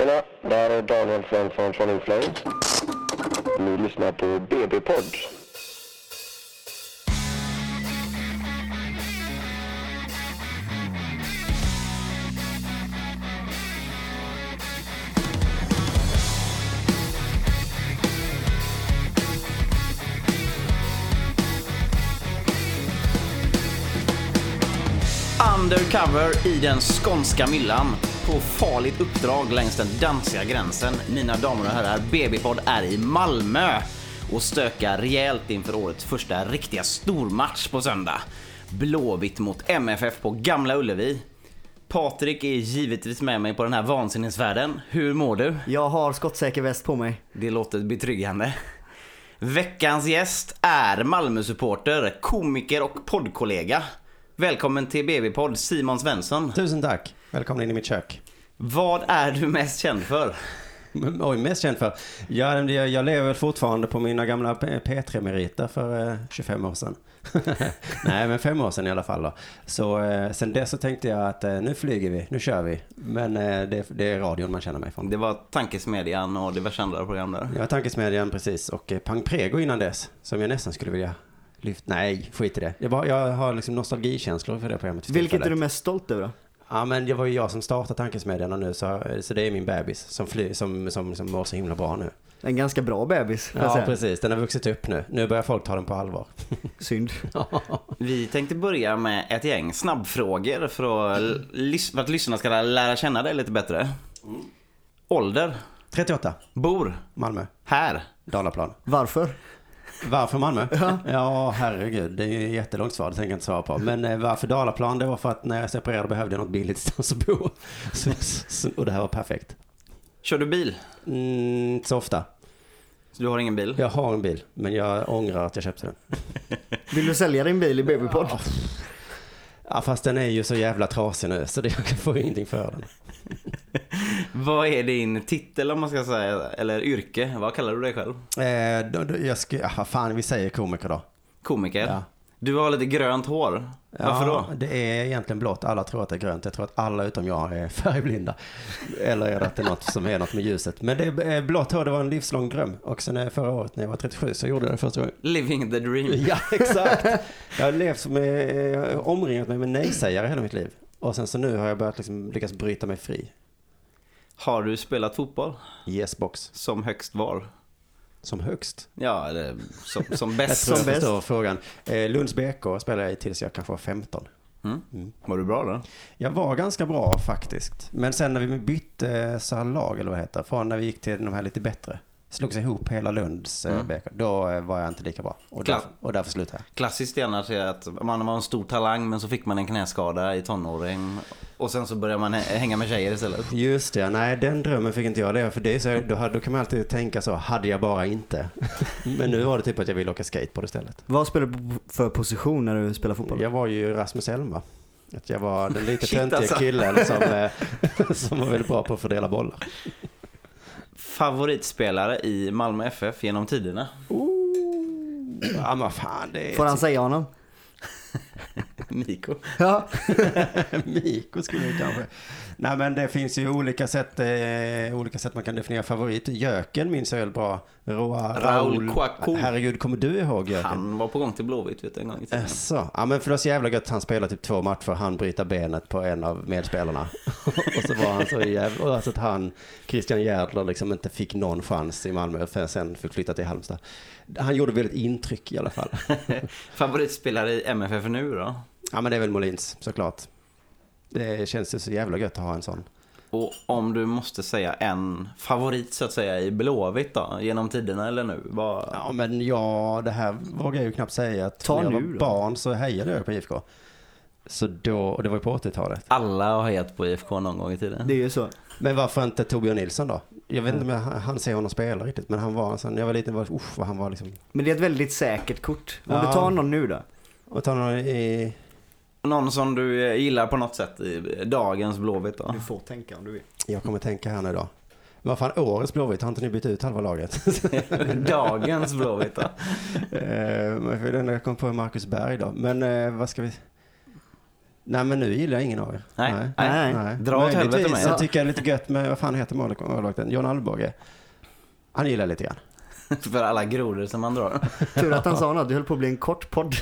Tjena, det här är Daniel Svensson från Inflames. Ni lyssnar på BB-podd. Undercover i den skånska myllan. På farligt uppdrag längs den danska gränsen. Mina damer och herrar, BB-podd är i Malmö och stökar rejält inför årets första riktiga stormatch på söndag. Blåvitt mot MFF på Gamla Ullevi. Patrik är givetvis med mig på den här vansinnesfärden. Hur mår du? Jag har skottsäker väst på mig. Det låter betryggande. Veckans gäst är Malmö-supporter, komiker och poddkollega. Välkommen till BB-podd Simon Svensson. Tusen tack. Välkommen in i mitt kök. Vad är du mest känd för? Oj, mest känd för? Ja, jag, jag lever fortfarande på mina gamla P- P3-meriter för eh, 25 år sedan. Nej, men fem år sedan i alla fall då. Så eh, sen dess så tänkte jag att eh, nu flyger vi, nu kör vi. Men eh, det, det är radion man känner mig från. Det var Tankesmedjan och diverse andra program där. Jag var Tankesmedjan precis och eh, Pang Prego innan dess. Som jag nästan skulle vilja lyfta. Nej, skit i det. Jag, bara, jag har liksom nostalgikänslor för det programmet. för Vilket är du mest stolt över då? Ja men det var ju jag som startade Tankesmedjan och nu så, så det är min bebis som, fly, som, som, som mår så himla bra nu. En ganska bra bebis, Ja säga. precis, den har vuxit upp nu. Nu börjar folk ta den på allvar. Synd. Vi tänkte börja med ett gäng snabbfrågor för att, för att lyssnarna ska lära känna dig lite bättre. Ålder, 38, bor, Malmö, här, Dalaplan. Varför? Varför Malmö? Ja, herregud, det är ju ett jättelångt svar, det tänker jag inte svara på. Men eh, varför Dalaplan? Det var för att när jag separerade behövde jag något billigt stans att bo. Så, så, och det här var perfekt. kör du bil? Mm, inte så ofta. Så du har ingen bil? Jag har en bil, men jag ångrar att jag köpte den. Vill du sälja din bil i BB-podd? Ja, fast den är ju så jävla trasig nu, så det, jag får ingenting för den. Vad är din titel om man ska säga, eller yrke? Vad kallar du dig själv? Eh, då, då, jag ska, ja, vad fan, vi säger komiker då. Komiker? Ja. Du har lite grönt hår. Varför då? Det är egentligen blått. Alla tror att det är grönt. Jag tror att alla utom jag är färgblinda. Eller är det att det är något som är något med ljuset. Men det är blått hår, det var en livslång dröm. Och sen eh, förra året när jag var 37 så gjorde jag det första gången. Living the dream. Ja, exakt. Jag har levt med, eh, omringat mig med nej-sägare hela mitt liv. Och sen så nu har jag börjat liksom lyckas bryta mig fri. Har du spelat fotboll? Yes box. Som högst var? Som högst. Ja, eller som, som Jag bäst. tror jag förstår frågan. Eh, Lunds BK spelade jag i tills jag kanske var 15. Mm. Var du bra då? Jag var ganska bra faktiskt. Men sen när vi bytte så lag, eller vad det heter, från när vi gick till de här lite bättre, slogs ihop hela Lunds mm. BK, då eh, var jag inte lika bra. Och Klar. därför, och därför slutade jag. Klassiskt är annars är att man var en stor talang men så fick man en knäskada i tonåring. Och sen så börjar man hä- hänga med tjejer istället. Just det, nej den drömmen fick inte jag leva för det så, då, då kan man alltid tänka så, hade jag bara inte. Men nu var det typ att jag ville åka skateboard istället. Vad spelar du för position när du spelar fotboll? Jag var ju Rasmus Elma. Att jag var den lite töntiga alltså. killen som, eh, som var väldigt bra på att fördela bollar. Favoritspelare i Malmö FF genom tiderna? Ja men fan det är... Får han säga honom? Miko. Ja. Miko skulle jag kanske. Nej men det finns ju olika sätt, eh, olika sätt man kan definiera favorit. Jöken minns jag väldigt bra. Roa, Raoul Kouakou. Herregud, kommer du ihåg Jöken? Han var på gång till Blåvitt vet du, en gång i tiden. Så. Ja men för det var så jävla gött. Han spelade typ två matcher. Han bryter benet på en av medspelarna. och så var han så jävla... Och alltså att han, Christian Järdler liksom inte fick någon chans i Malmö. För sen fick flytta till Halmstad. Han gjorde väldigt intryck i alla fall. Favoritspelare i MFF nu då? Ja men det är väl Molins såklart. Det känns ju så jävla gött att ha en sån. Och om du måste säga en favorit så att säga i Blåvitt då? Genom tiderna eller nu? Vad... Ja men ja, det här vågar jag ju knappt säga. Att Ta när jag nu var då. barn så hejade jag på IFK. Så då, och det var ju på 80-talet. Alla har hejat på IFK någon gång i tiden. Det är ju så. Men varför inte Torbjörn Nilsson då? Jag vet inte om jag han ser honom spela riktigt, men han var en sån, när jag var liten, var, usch vad han var liksom. Men det är ett väldigt säkert kort. Om Ja. du tar någon nu då? Och ta någon i, Någon som du gillar på något sätt i dagens Blåvitt då? Du får tänka om du vill. jag kommer tänka här nu då. Vad fan, årets Blåvitt, har inte ni bytt ut halva laget? dagens Blåvitt då? Eh, för den jag kom på är Marcus Berg då. Men eh, vad ska vi... Nej men nu gillar jag ingen av er. Nej, nej. Dra åt helvete med. så tycker jag det är lite gött med, vad fan heter mål- målvakten? John Alvbåge. Han gillar jag lite grann. För alla grodor som man drar. Tur att han sa något, det höll på att bli en kort podd.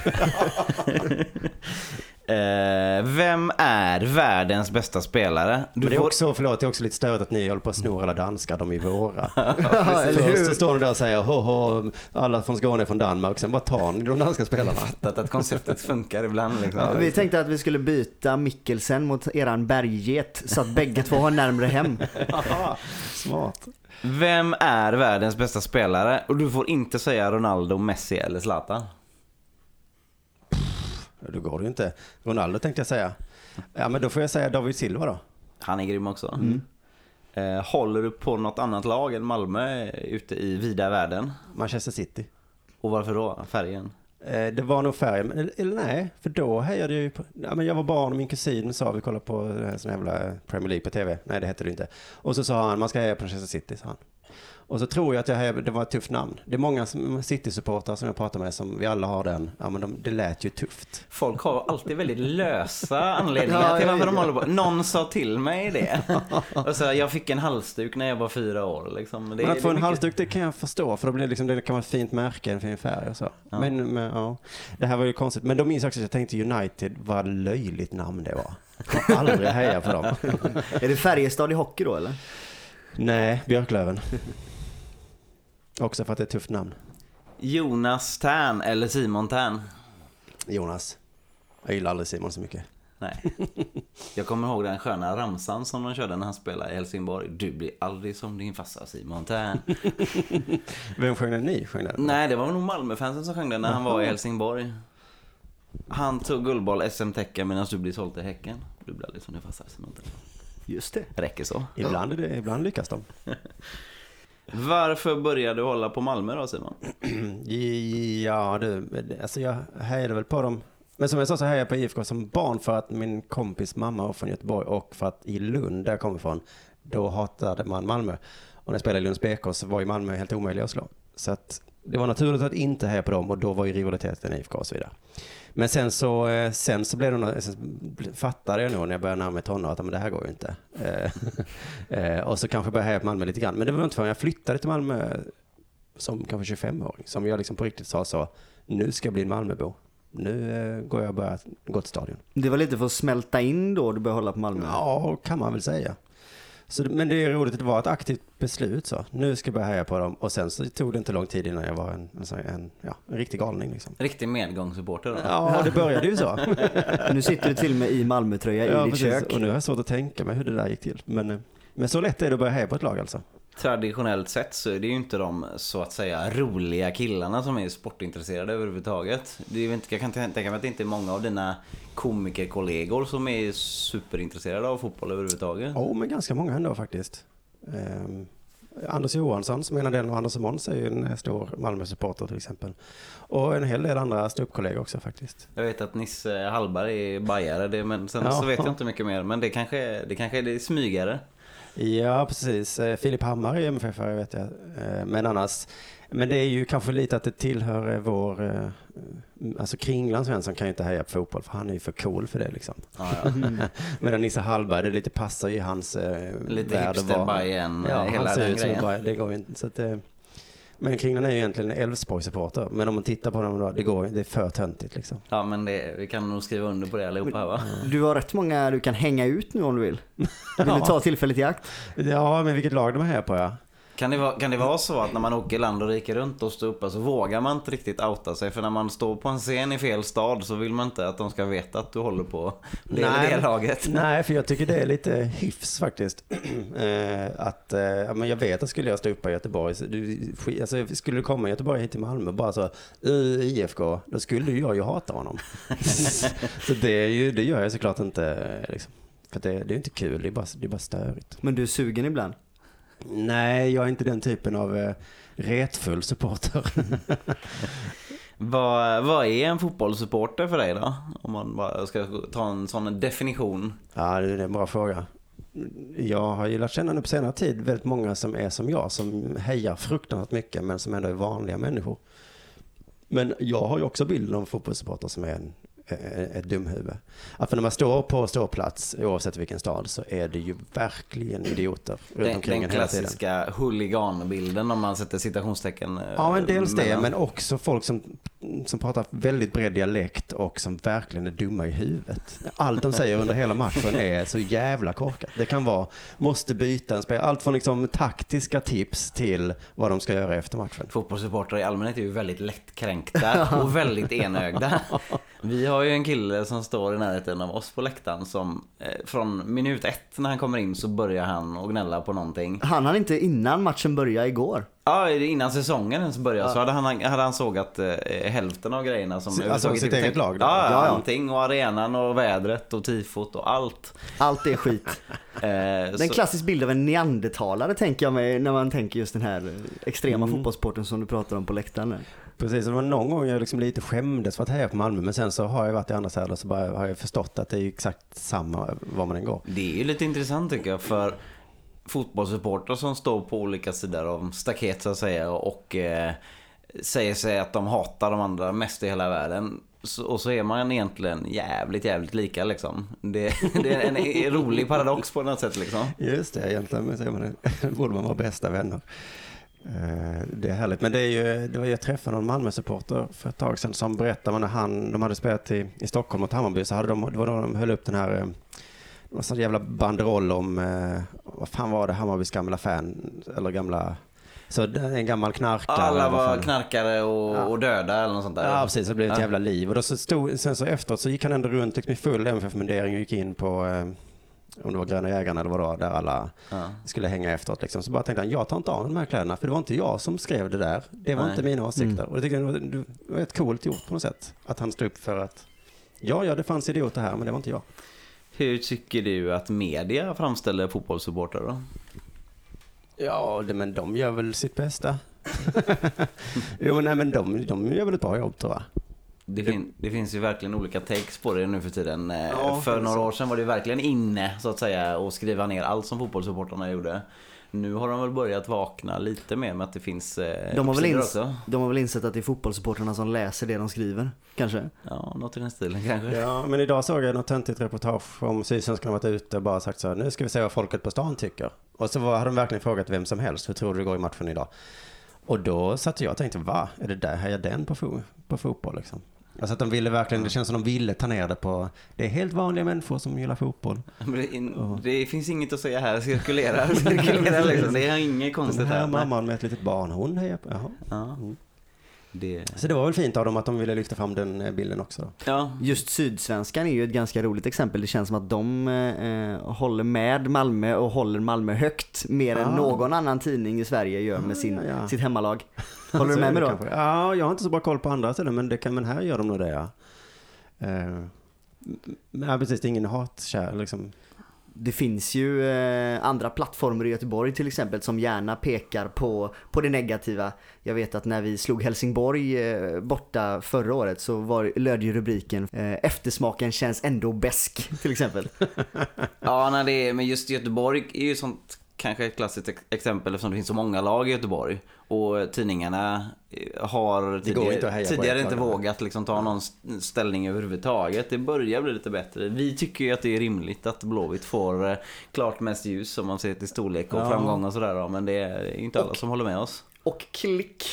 Eh, vem är världens bästa spelare? Du Men det är får- också, förlåt, det är också lite störigt att ni håller på att sno alla danskar, de är våra. Ja, eller Först så står ni där och säger ho, ho, alla från Skåne är från Danmark, sen bara tar ni de danska spelarna. fattat att konceptet funkar ibland liksom. Ja, vi tänkte att vi skulle byta Mikkelsen mot eran bergget så att bägge två har närmre hem. Smart. Vem är världens bästa spelare? Och du får inte säga Ronaldo, Messi eller Zlatan. Då går det ju inte. Ronaldo tänkte jag säga. Ja men då får jag säga David Silva då. Han är grym också. Eh, håller du på något annat lag än Malmö ute i vida världen? Manchester City. Och varför då? Färgen? Eh, Det var nog färgen, men- eller, nej, för då hejade jag ju på, ja, men jag var barn och min kusin sa vi kollade på sån jävla Premier League på tv. Nej det hette det inte. Och så sa han, man ska heja på Manchester City, sa han. Och så tror jag att jag det var ett tufft namn. Det är många City-supportrar som jag pratar med som vi alla har den, ja men de, det lät ju tufft. Folk har alltid väldigt lösa anledningar Ja, till varför de håller på. Någon sa till mig det. Och så, jag fick en halsduk när jag var fyra år. Liksom. Det, men att få en mycket- halsduk det kan jag förstå, för då blir det liksom, det kan vara ett fint märke, en fin färg och så. Ja. Men, men ja, det här var ju konstigt. Men då minns jag också att jag tänkte United, vad löjligt namn det var. Jag aldrig heja på dem. Är det Färjestad i hockey då eller? Nej, Björklöven. Också för att det är ett tufft namn. Jonas Tern eller Simon Tern? Jonas. Jag gillar aldrig Simon så mycket. Nej. Jag kommer ihåg den sköna ramsan som de körde när han spelade i Helsingborg. Du blir aldrig som din farsa Simon Tern. Vem sjöng den? Ni sjöng den? Nej, det var nog Malmöfansen som sjöng den när han var i Helsingborg. Han tog guldboll, SM-tecken medan du blir såld till Häcken. Du blir aldrig som din farsa Simon Tern. Just det. Räcker så. Ibland, är det, ibland lyckas de. Varför började du hålla på Malmö då Simon? Ja du, alltså jag hejade väl på dem. Men som jag sa så hejade jag på IFK som barn för att min kompis mamma var från Göteborg och för att i Lund, där jag kommer ifrån, då hatade man Malmö. Och när jag spelade i Lunds BK så var ju Malmö helt omöjliga att slå. Så att det var naturligt att inte heja på dem och då var ju rivaliteten i IFK och så vidare. Men sen så, eh, sen så blev det sen fattade jag nog när jag började närma mig tonåren att men det här går ju inte. Eh, eh, och så kanske började jag heja på Malmö lite grann. Men det var inte förrän jag flyttade till Malmö som kanske 25-åring som jag liksom på riktigt sa så, nu ska jag bli en Malmöbo. Nu går jag och börjar gå till stadion. Det var lite för att smälta in då du började hålla på Malmö. Ja, kan man väl säga. Så, men det är roligt att det var ett aktivt beslut så. Nu ska jag börja heja på dem. Och sen så tog det inte lång tid innan jag var en, en, en, ja, en riktig galning liksom. Riktig medgångssupporter då? Ja, det började ju så. Nu sitter du till och med i Malmötröja ja, i ditt precis. kök. Och nu har jag svårt att tänka mig hur det där gick till. Men, eh, men så lätt är det att börja heja på ett lag alltså. Traditionellt sett så är det ju inte de så att säga roliga killarna som är sportintresserade överhuvudtaget. Det är inte, jag kan tänka mig att det inte är många av dina komikerkollegor som är superintresserade av fotboll överhuvudtaget. Ja, men ganska många ändå faktiskt. Ehm, Anders Johansson som är en av den och Anders Måns är ju en stor Malmö-supporter till exempel. Och en hel del andra ståuppkollegor också faktiskt. Jag vet att Nisse Hallberg är bajare, det, men sen Ja. så vet jag inte mycket mer. Men det kanske, det kanske är det smygare. Ja, precis. Eh, Filip Hammar är MFF-are vet jag. Eh, Men annars, men det är ju kanske lite att det tillhör eh, vår, eh, alltså Kringland Svensson kan ju inte heja på fotboll för han är ju för cool för det liksom. Ja, ja. Medan Nisse Hallberg, det lite passar i hans Lite värld att vara- hipster-Bajen, Ja, hela han ser den ut grejen. bara, det går ju inte. Så att, men Kringland är ju egentligen en Elfsborg-supporter. Men om man tittar på dem då, det går det är för töntigt liksom. Ja men det, vi kan nog skriva under på det allihopa va? Du har rätt många du kan hänga ut nu om du vill. Vill du ta tillfället i akt? Ja, men vilket lag de är här på ja. Kan det, vara, kan det vara så att när man åker land och rike runt och står uppe så vågar man inte riktigt outa sig? För när man står på en scen i fel stad så vill man inte att de ska veta att du håller på det, Nej. det laget. Nej, för jag tycker det är lite hyfs faktiskt. eh, att, eh, men jag vet att skulle jag stå uppe i Göteborg, du, alltså, skulle du komma i Göteborg hit till Malmö bara så, uh, IFK, då skulle jag ju hata honom. så det, är ju, det gör jag såklart inte. eh, Liksom. För det, det är ju inte kul, det är bara, det är bara störigt. Men du är sugen ibland? Nej, jag är inte den typen av eh, retfull supporter. Vad, vad är en fotbollssupporter för dig då? Om man bara ska ta en sån definition. Ja, det är en bra fråga. Jag har ju lärt känna nu på senare tid väldigt många som är som jag, som hejar fruktansvärt mycket, men som ändå är vanliga människor. Men jag har ju också bilden av fotbollssupporter som är en, ett dumhuvud. Att för när man står på ståplats, oavsett vilken stad, så är det ju verkligen idioter runt Den, omkring den en hela tiden. klassiska huliganbilden om man sätter citationstecken. eh, Ja, men dels det, mellan. men också folk som, som pratar väldigt bred dialekt och som verkligen är dumma i huvudet. Allt de säger under hela matchen är så jävla korkat. Det kan vara, måste byta en spelare, allt från liksom taktiska tips till vad de ska göra efter matchen. Fotbollssupportrar i allmänhet är ju väldigt lättkränkta och väldigt enögda. Vi har ju en kille som står i närheten av oss på läktaren som eh, från minut ett när han kommer in så börjar han att gnälla på någonting. Han hann inte innan matchen började igår. Ja, innan säsongen ens började så hade han, hade han sågat eh, hälften av grejerna som Alltså överhuvudtaget sitt eget lag då? Ja, Ja, ja, ja. allting och arenan och vädret och tifot och allt. Allt är skit. Eh, Det är en så- klassisk bild av en neandertalare tänker jag mig när man tänker just den här eh, extrema Mm. fotbollssporten som du pratar om på läktaren. Precis, och det var någon gång jag liksom lite skämdes för att heja på Malmö, men sen så har jag varit i andra städer så bara har jag förstått att det är exakt samma var man än går. Det är ju lite intressant tycker jag för fotbollssupportrar som står på olika sidor av staket så att säga och eh, säger sig att de hatar de andra mest i hela världen. Så, och så är man egentligen jävligt, jävligt lika liksom. Det, det är en, en rolig paradox på något sätt liksom. Just det, egentligen så är man, borde man vara bästa vänner. Eh, Det är härligt, men det är ju, det var, jag träffade någon Malmö-supporter för ett tag sedan som berättade när han, de hade spelat i, i Stockholm mot Hammarby så hade de, det var då de höll upp den här, eh, det var sån jävla banderoll om, eh, vad fan var det, Hammarbys gamla fan, eller gamla, så en gammal knarkare. Alla var knarkare och, och döda eller något sånt där. Ja, precis. Det blev ett Ja. jävla liv. Och då så stod, sen så efteråt så gick han ändå runt liksom i full MFF-mundering och gick in på, eh, om det var Gröna Jägarna eller vad det var, där alla Ja. skulle hänga efteråt. Liksom. Så bara tänkte han, jag tar inte av de här kläderna, för det var inte jag som skrev det där. Det var Nej. inte mina åsikter. Och det tyckte jag var, det var rätt coolt gjort på något sätt. Att han stod upp för att, ja, ja, det fanns idioter här, men det var inte jag. Hur tycker du att media framställer fotbollssupportrar då? Ja, det, men de gör väl sitt bästa. jo, nej, men de, de gör väl ett bra jobb tror jag. Det, fin- det finns ju verkligen olika takes på det nu för tiden. Eh, Ja, för några år sedan var det verkligen inne så att säga att skriva ner allt som fotbollssupportrarna gjorde. Nu har de väl börjat vakna lite mer med att det finns eh, De har, väl ins- också. de har väl insett att det är fotbollssupportrarna som läser det de skriver, kanske? Ja, något i den stilen kanske. Ja, men idag såg jag något töntigt reportage om Sydsvenskan har varit ute och bara sagt så här, nu ska vi se vad folket på stan tycker. Och så hade de verkligen frågat vem som helst, hur tror du det går i matchen idag? Och då satt jag och tänkte, va? Är det där, hejar den på, fo- på fotboll liksom? Alltså att de ville verkligen, det känns som de ville ta ner det på, det är helt vanliga människor som gillar fotboll. Det, in, det finns inget att säga här, cirkulera, cirkulera liksom. Det är inget Den konstigt här här. mamman med ett litet barn, hon hejar på, jaha. Ja. Det, Så det var väl fint av dem att de ville lyfta fram den eh, bilden också då. ja, Just Sydsvenskan är ju ett ganska roligt exempel. Det känns som att de eh, håller med Malmö och håller Malmö högt mer än Ah. någon annan tidning i Sverige gör med sin, ja. sitt hemmalag. Håller du med mig det då? kanske. Ja, jag har inte så bra koll på andra ställen, men, det kan, men här gör de nog det ja. Eh, men ja, precis, det är ingen hatkär liksom. Det finns ju eh, andra plattformar i Göteborg till exempel som gärna pekar på, på det negativa. Jag vet att när vi slog Helsingborg eh, borta förra året så var, löd ju rubriken eh, Eftersmaken känns ändå besk till exempel. ja nej, det är, men just Göteborg är ju sånt kanske ett klassiskt ex- exempel eftersom det finns så många lag i Göteborg. Och tidningarna eh, har tidigare, inte tidigare inte vågat liksom ta någon ställning överhuvudtaget. Det börjar bli lite bättre. Vi tycker ju att det är rimligt att Blåvitt får eh, klart mest ljus om man ser till storlek och Ja. framgång och sådär. Men det är inte alla Och- som håller med oss. Och klick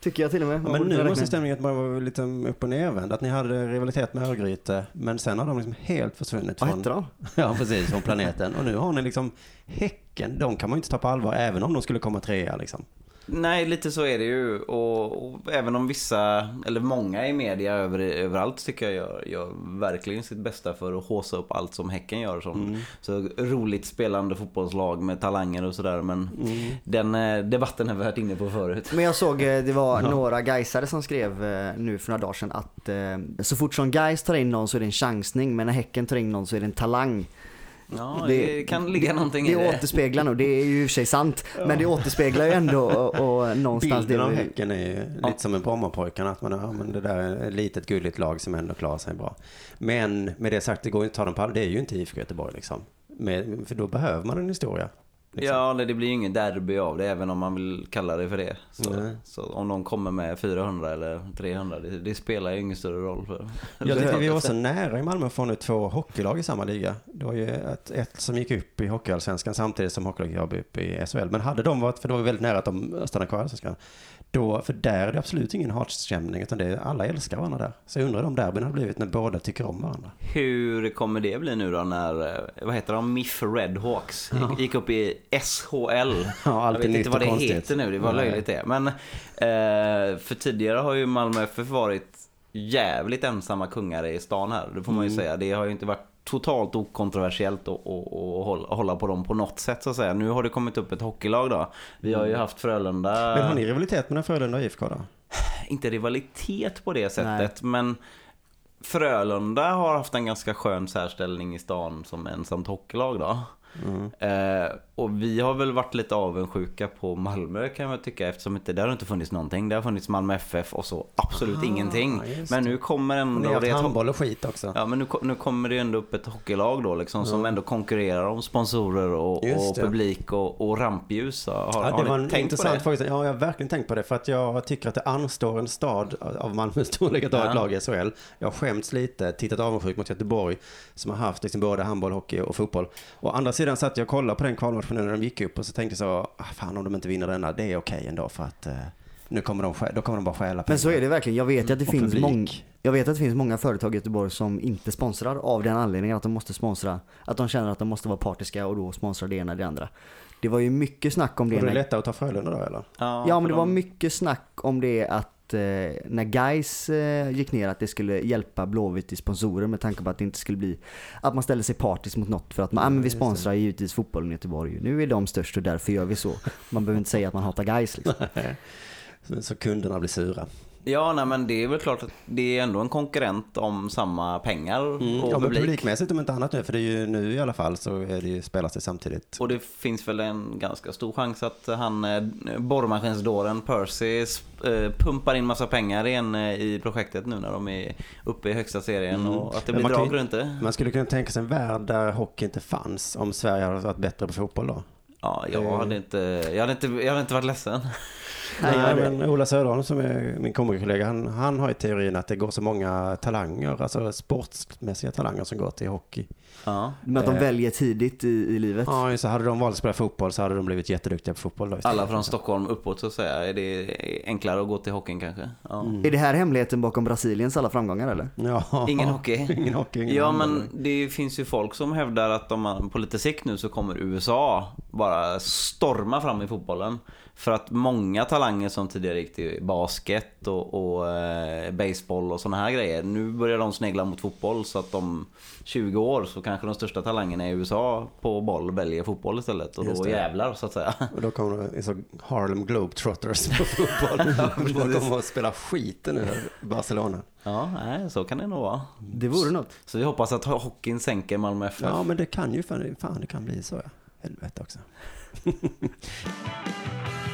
tycker jag till och med. Ja, men nu måste stämningen vara lite upp och nervänd. Att ni hade rivalitet med Örgryte, men sen har de liksom helt försvunnit Vad från, hette de? ja, precis, från planeten. Och nu har ni liksom Häcken, de kan man ju inte ta på allvar, även om de skulle komma trea liksom. Nej, lite så är det ju. Och, och även om vissa, eller många i media över, överallt tycker jag gör, gör verkligen sitt bästa för att håsa upp allt som Häcken gör. Som Mm. Så roligt spelande fotbollslag med talanger och sådär. Men Mm. den eh, debatten har vi varit inne på förut. Men jag såg, eh, det var några Gaisare som skrev eh, nu för några dagar sedan att eh, så fort som Gais tar in någon så är det en chansning men när Häcken tar in någon så är det en talang. Ja, det, kan ligga någonting det i det. återspeglar nog, det är ju i och för sig sant. Men det återspeglar ju ändå och, och någonstans Bilden av det Häcken är ju lite som en Brommapojkarna, att man ja, men det där är ett litet gulligt lag som ändå klarar sig bra. Men med det sagt, det går inte att ta dem på det är ju inte IFK Göteborg liksom. Med, för då behöver man en historia. Liksom. Ja, nej, det blir ju ingen derby av det även om man vill kalla det för det. Så, så om någon kommer med 400 eller 300, det, det spelar ju ingen större roll för. Jag tyckte vi var så nära i Malmö att få nu två hockeylag i samma liga. Det var ju ett, ett som gick upp i Hockeyallsvenskan samtidigt som Hockeylaget AB upp i SHL. Men hade de varit, för det var väldigt nära att de stannade kvar i Allsvenskan. Då, för där är det absolut ingen hatstämning utan det är, alla älskar varandra där. Så jag undrar om derbyn har blivit när båda tycker om varandra. Hur kommer det bli nu då när, eh, vad heter de, MIF Redhawks gick, gick upp i SHL? Ja, allt jag vet inte vad det konstigt. heter nu, det var löjligt det. Men eh, för tidigare har ju Malmö FF varit jävligt ensamma kungar i stan här, det får man ju Mm. säga. Det har ju inte varit totalt okontroversiellt att hålla- på dem på något sätt så att säga. Nu har det kommit upp ett hockeylag då. Vi har ju haft Frölunda. Mm. Men har ni rivalitet mellan Frölunda och IFK då? inte rivalitet på det sättet, men Frölunda har haft en ganska skön särställning i stan som ensamt hockeylag då. Mm. Eh, och vi har väl varit lite avundsjuka på Malmö kan jag tycka eftersom inte, det har inte funnits någonting. Det har funnits Malmö FF och så absolut Ah, ingenting. Men nu kommer Och ändå... ni har haft handboll och skit också. Ja men nu, nu kommer det ändå upp ett hockeylag då liksom som ändå konkurrerar om sponsorer och, och publik och, och rampljus. Har, Ja, har det ni var en intressant fråga. Ja, jag har verkligen tänkt på det. För att jag tycker att det anstår en stad av Malmös storlek att ha Ja. ett lag i SHL. Jag har skämts lite, tittat avundsjukt mot Göteborg som har haft liksom både handboll, hockey och fotboll. Å andra sidan satt jag och kollade på den kvalmatchen nu när de gick upp och så tänkte jag så, ah, fan om de inte vinner denna, det är okej ändå för att eh, nu kommer de, då kommer de bara stjäla Men så är det verkligen. Jag vet att det finns många jag vet att det finns många företag i Göteborg som inte sponsrar av den anledningen att de måste sponsra. Att de känner att de måste vara partiska och då sponsra det ena eller det andra. Det var ju mycket snack om det. Och det lättare att ta Frölunda då eller? Ja för men det var de- mycket snack om det att eh, när Guys eh, gick ner att det skulle hjälpa Blåvitt i sponsorer med tanke på att det inte skulle bli att man ställer sig partisk mot något för att man, ah, men vi sponsrar givetvis fotbollen i Göteborg. Nu är de störst och därför gör vi så. Man behöver inte säga att man hatar Guys liksom. Så, så kunderna blir sura. Ja, nej men det är väl klart att det är ändå en konkurrent om samma pengar och Mm. Ja, men publik. publikmässigt om inte annat nu, för det är ju nu i alla fall så är det ju, spelas det samtidigt. Och det finns väl en ganska stor chans att han, eh, borrmaskinsdåren Percy, eh, pumpar in massa pengar igen eh, i projektet nu när de är uppe i högsta serien och att det Mm. Men blir man drag runt det. Man skulle kunna tänka sig en värld där hockey inte fanns om Sverige hade varit bättre på fotboll då. Ja, jag hade inte, jag hade inte, jag hade inte varit ledsen. Nej, men Ola Söderholm som är min komikerkollega, han, han har ju teorin att det går så många talanger, alltså sportmässiga talanger som går till hockey. Ja. Men att de Eh. väljer tidigt i, i livet. Ja, så hade de valt att spela fotboll så hade de blivit jätteduktiga på fotboll då. Alla från Stockholm uppåt så att säga. Är det enklare att gå till hockeyn kanske? Ja. Är det här hemligheten bakom Brasiliens alla framgångar eller? Ja. Ingen hockey? Ingen hockey, ingen Ja men det finns ju folk som hävdar att om man på lite sikt nu så kommer USA bara storma fram i fotbollen. För att många talanger som tidigare gick till basket och, och eh, baseball och såna här grejer. Nu börjar de snegla mot fotboll så att om 20 år så kanske de största talangerna i USA på boll väljer fotboll istället. Och Just då det. jävlar så att säga. Och då kommer det så Harlem Globetrotters på fotboll. de kommer att spela skiten nu i Barcelona. Ja, nej, så kan det nog vara. Det vore något. Så vi hoppas att hockeyn sänker Malmö FF. Ja, men det kan ju fan, fan det kan bli så ja. Helvete också.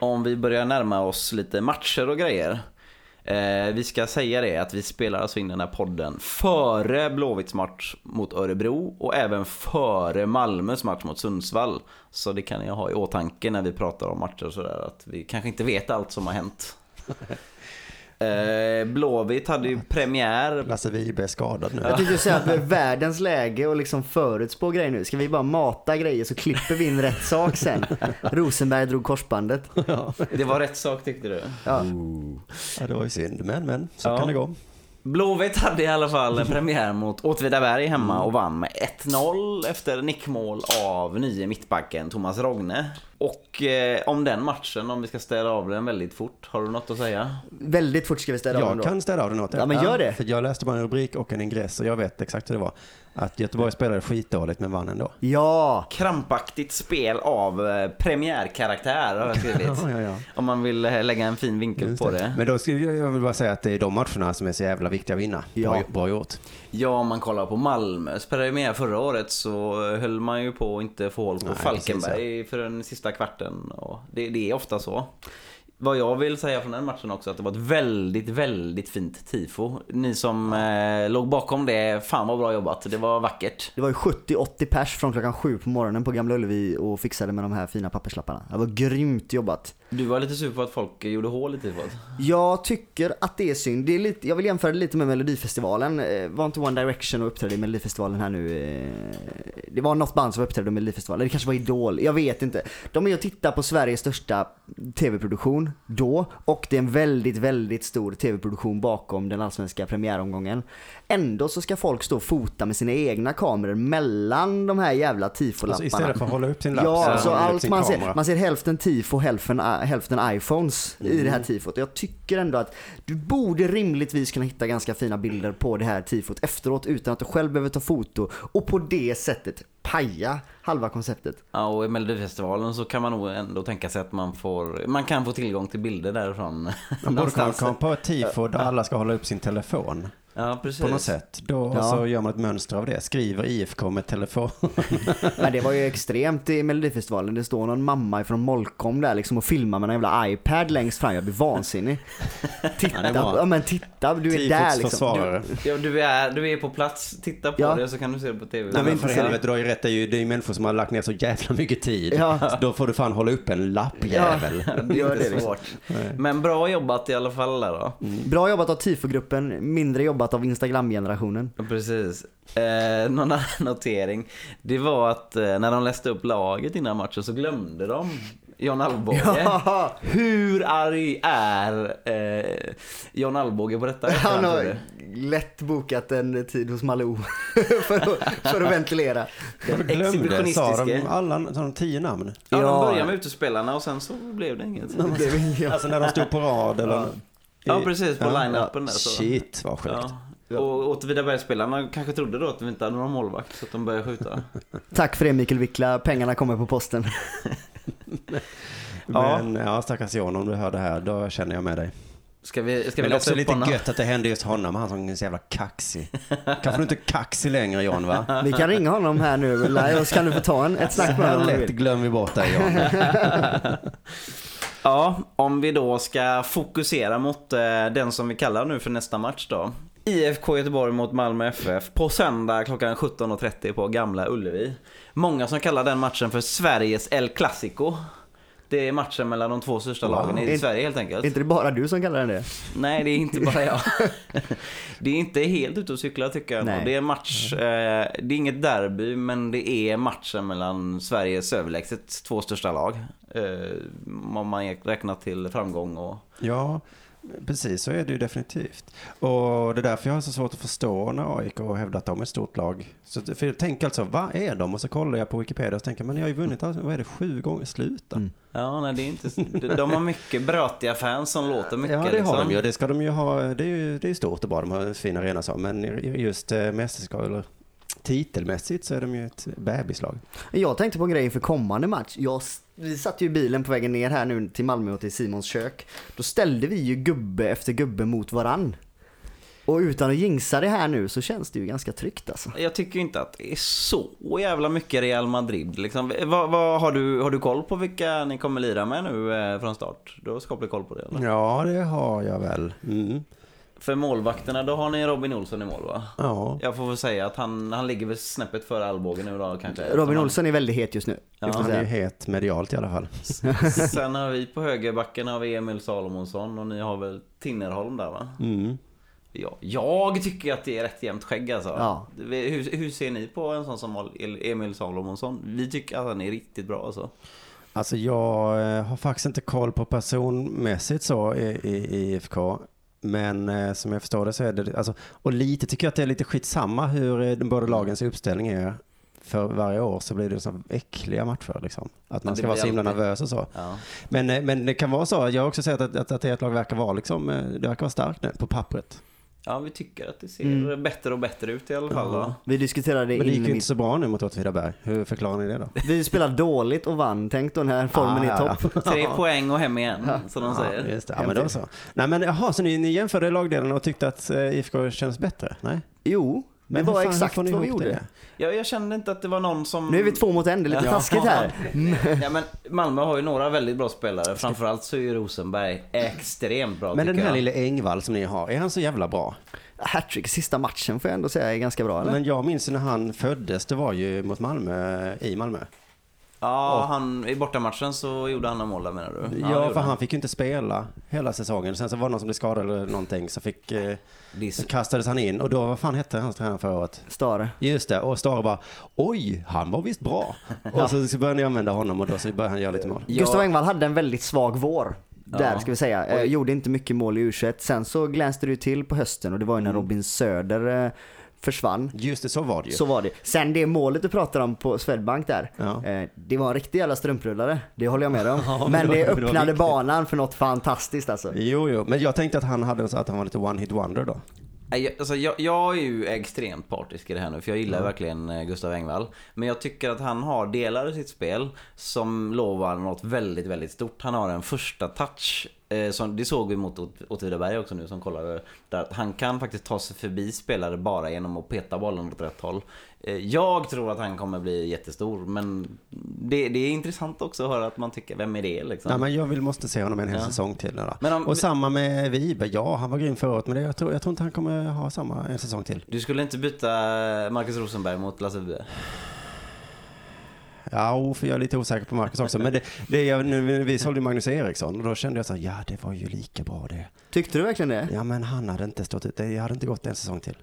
Om vi börjar närma oss lite matcher och grejer. Eh, vi ska säga det att vi spelar alltså in den här podden före Blåvitts match mot Örebro och även före Malmös match mot Sundsvall. Så det kan jag ha i åtanke när vi pratar om matcher och sådär att vi kanske inte vet allt som har hänt. Eh, Blåvitt hade ju premiär Lasse Vibe är skadad nu. Jag tänkte säga att det är världens läge och liksom förutspå grejer nu. Ska vi bara mata grejer så klipper vi in rätt sak sen. Rosenberg drog korsbandet. Det var rätt sak tyckte du? Ja. Ja, det var ju synd, men men så Ja. kan det gå. Blåvitt hade i alla fall en premiär mot Åtvidaberg hemma och vann med 1-0 efter nickmål av nye mittbacken Thomas Rogne. Och eh, om den matchen, om vi ska städa av den väldigt fort, har du något att säga? Väldigt fort ska vi ställa av Jag den då. kan ställa av det något. Ja, men gör det. För jag läste bara en rubrik och en ingress och jag vet exakt hur det var. Att Göteborg spelade skitdåligt men vann ändå. Ja! Krampaktigt spel av eh, premiärkaraktär har jag skrivit. Ja, ja, ja. Om man vill eh, lägga en fin vinkel Just på det. det. Men då skulle jag, jag vill bara säga att det är de matcherna som är så jävla viktiga att vinna. Ja. Bra, bra gjort. Ja, om man kollar på Malmös premiär förra året så höll man ju på att inte få håll på Nej, Falkenberg för den sista kvarten. Och det, det är ofta så. Vad jag vill säga från den matchen också, att det var ett väldigt, väldigt fint tifo. Ni som eh, låg bakom det, fan vad bra jobbat. Det var vackert. Det var ju 70-80 pers från klockan sju på morgonen på Gamla Ullevi och fixade med de här fina papperslapparna. Det var grymt jobbat. Du var lite sur på att folk gjorde hål i tifot. Jag tycker att det är synd. Det är lite, jag vill jämföra det lite med Melodifestivalen. Eh, Var inte One Direction och uppträdde i Melodifestivalen här nu? eh, Det var något band som uppträdde i Melodifestivalen. Det kanske var Idol. Jag vet inte. De är och tittar på Sveriges största tv-produktion då. Och det är en väldigt, väldigt stor tv-produktion bakom den allsvenska premiäromgången. Ändå så ska folk stå och fota med sina egna kameror mellan de här jävla tifolapparna. Alltså istället för att hålla upp sin lapp Ja, så alltså upp allt man ser, man ser hälften tifo, hälften, hälften iPhones i Mm. det här tifot. Och Jag tycker ändå att du borde rimligtvis kunna hitta ganska fina bilder på det här tifot efteråt utan att du själv behöver ta foto och på det sättet paja halva konceptet. Ja, och i Melodifestivalen så kan man nog ändå tänka sig att man får, man kan få tillgång till bilder därifrån. Man borde kunna komma på ett tifo där alla ska hålla upp sin telefon Ja, precis. på något sätt. Då Ja. så gör man ett mönster av det. Skriver IFK med telefon. Men det var ju extremt i Melodifestivalen. Det står någon mamma från Molkom där liksom och filmar med en jävla iPad längst fram. Jag blir vansinnig. Ja, är Titta, bra. ja men titta, du är där liksom. försvarare. Ja, du, är, du är på plats, titta på Ja. det så kan du se det på TV. Nej men för helvete, du har ju rätt. Det är ju, det är människor som har lagt ner så jävla mycket tid. Ja. Då får du fan hålla upp en det Gör är inte det, liksom. svårt. Men bra jobbat i alla fall där då. Bra jobbat av tifogruppen, mindre jobbat av Instagram-generationen. Precis. Eh, någon annan notering. Det var att eh, när de läste upp laget innan matchen så glömde de John Alvbåge. Ja. Hur arg är eh, John Alvbåge på detta? Han har lätt bokat en tid hos Malou för, att, för att ventilera. Jag glömde, sa de alla sa de tio namn? Ja, Ja. de började med utespelarna och sen så blev det inget. Det blev inget- Alltså när de stod på rad eller? Ja, precis, på Ja. line-upen där. Så. Shit vad sjukt. Ja. Och Åtvidabergsspelarna kanske trodde då att vi inte hade någon målvakt så att de började skjuta. Tack för det Mikael Wickla, pengarna kommer på posten. Ja. Men ja, stackars John om du hör det här, då känner jag med dig. Ska vi, ska vi Men också lite honom? gött att det hände just honom, han som är så jävla kaxig. Kanske du inte kaxig längre John va? Vi kan ringa honom här nu live och så kan du få ta en, ett Så snack med här honom om du lätt glömmer vi bort dig John. Ja, om vi då ska fokusera mot eh, den som vi kallar nu för nästa match då. IFK Göteborg mot Malmö FF på söndag klockan 17.30 på Gamla Ullevi. Många som kallar den matchen för Sveriges El Clasico. Det är matchen mellan de två största Wow. lagen i Är- Sverige helt enkelt. Är inte det bara du som kallar den det? Nej, det är inte bara jag. det är inte helt ute och cykla tycker jag. Nej. Det är match, eh, det är inget derby, men det är matchen mellan Sveriges överlägset två största lag. Eh, om man räknar till framgång och... Ja, precis så är det ju definitivt. Och det är därför jag har så svårt att förstå när AIK hävdar att de är ett stort lag. Så, för jag tänker alltså, vad är de? Och så kollar jag på Wikipedia och så tänker men jag har ju vunnit, alltså, vad är det, sju gånger? Sluta. Mm. Ja, nej det är inte... De har mycket brötiga fans som låter mycket Ja, det har liksom. de ju. Det ska de ju ha. Det är ju det är stort och bra. De har en fin arena så. Men just eh, mästerskap, eller titelmässigt så är de ju ett bebislag. Jag tänkte på en grej inför kommande match. Jag, vi satt ju i bilen på vägen ner här nu till Malmö och till Simons kök. Då ställde vi ju gubbe efter gubbe mot varann. Och utan att jinxa det här nu så känns det ju ganska tryggt alltså. Jag tycker inte att det är så jävla mycket Real Madrid. Liksom. Vad, vad, har, du, har du koll på vilka ni kommer lira med nu eh, från start? Du har skaplig koll på det eller? Ja, det har jag väl. Mm. För målvakterna, då har ni Robin Olsson i mål va? Ja. Jag får väl säga att han, han ligger väl snäppet före Alvbåge nu då kanske. Robin Olsson är väldigt het just nu. Ja, Han är ju het medialt i alla fall. Sen har vi på högerbacken har vi Emil Salomonsson och ni har väl Tinnerholm där va? Mm. Ja, jag tycker att det är rätt jämnt skägg alltså. Ja. Hur, hur ser ni på en sån som Emil Salomonsson? Vi tycker att han är riktigt bra alltså. Alltså jag eh, har faktiskt inte koll på personmässigt så i, i, i IFK. Men eh, som jag förstår det så är det, alltså, och lite tycker jag att det är lite skitsamma hur eh, båda lagens uppställning är. För varje år så blir det så äckliga matcher liksom. Att man ska vara så himla nervös och så. Ja. Men, eh, men det kan vara så, jag har också sett att, att, att ert lag verkar vara liksom, eh, det verkar vara starkt nu på pappret. Ja, vi tycker att det ser Mm. bättre och bättre ut i alla fall. Ja. Vi diskuterade Men det gick ju i inte så bra nu mot Åtvidaberg. Hur förklarar ni det då? Vi spelade dåligt och vann. Tänk då när formen Ah, är ja, topp. Tre poäng och hem igen, som de Ja, säger. just det. Ja, men då så. Nej men jaha, så ni, ni jämförde lagdelarna och tyckte att eh, IFK känns bättre? Nej? Jo, Var fan- hur exakt vad vi gjorde. det? Jag, jag kände inte att det var någon som... Nu är vi två mot en, det är lite Ja. taskigt här. ja, men Malmö har ju några väldigt bra spelare. Framförallt så är ju Rosenberg extremt bra Men den här jag. lille Engvall som ni har, är han så jävla bra? Hattrick i sista matchen får jag ändå säga är ganska bra eller? Men jag minns när han föddes, det var ju mot Malmö, i Malmö. Ja, han, i bortamatchen så gjorde han en mål där menar du? Ja, gjorde för han fick ju inte spela hela säsongen. Sen så var det någon som blev skadad eller någonting, så fick, eh, Diss. kastades han in. Och då, vad fan hette hans tränare förra året? Stare. Just det, och Stare bara, oj, han var visst bra. Och så, så började ni använda honom och då så började han göra lite mål. Ja. Gustav Engvall hade en väldigt svag vår. Där Ja. ska vi säga. Eh, gjorde inte mycket mål i U21. Sen så glänste det ju till på hösten och det var ju när Mm. Robin Söder eh, försvann. Just det, så var det ju. Så var det. Sen det målet du pratar om på Swedbank där. Ja. Eh, det var en riktig jävla strumprullare. Det håller jag med om. Ja, Men det det var- det öppnade viktigt. banan för något fantastiskt alltså. Jo, jo, men jag tänkte att han hade så att han var lite one hit wonder då. Nej, jag- Alltså, jag, jag är ju extremt partisk i det här nu för jag gillar verkligen eh, Gustav Engvall. Men jag tycker att han har delar i sitt spel som lovar något väldigt, väldigt stort. Han har en första touch. Eh, som, det såg vi mot Åt- Åtvidaberg också nu som kollade. Där han kan faktiskt ta sig förbi spelare bara genom att peta bollen åt rätt håll. Eh, jag tror att han kommer bli jättestor men det, det är intressant också att höra att man tycker, vem är det liksom? Ja, men jag vill, måste se honom en hel Ja. säsong till. Då. Men om- och samma med Vibe, ja han var grym året, men det, jag, tror, jag tror inte han kommer ha samma en säsong till. Du skulle inte byta Marcus Rosenberg mot Lasse Vibe? Ja, för jag är lite osäker på Marcus också. Men det, det jag, nu, vi sålde ju Magnus Eriksson och då kände jag så här, ja det var ju lika bra det. Tyckte du verkligen det? Ja men han hade inte stått ut, det hade inte gått en säsong till.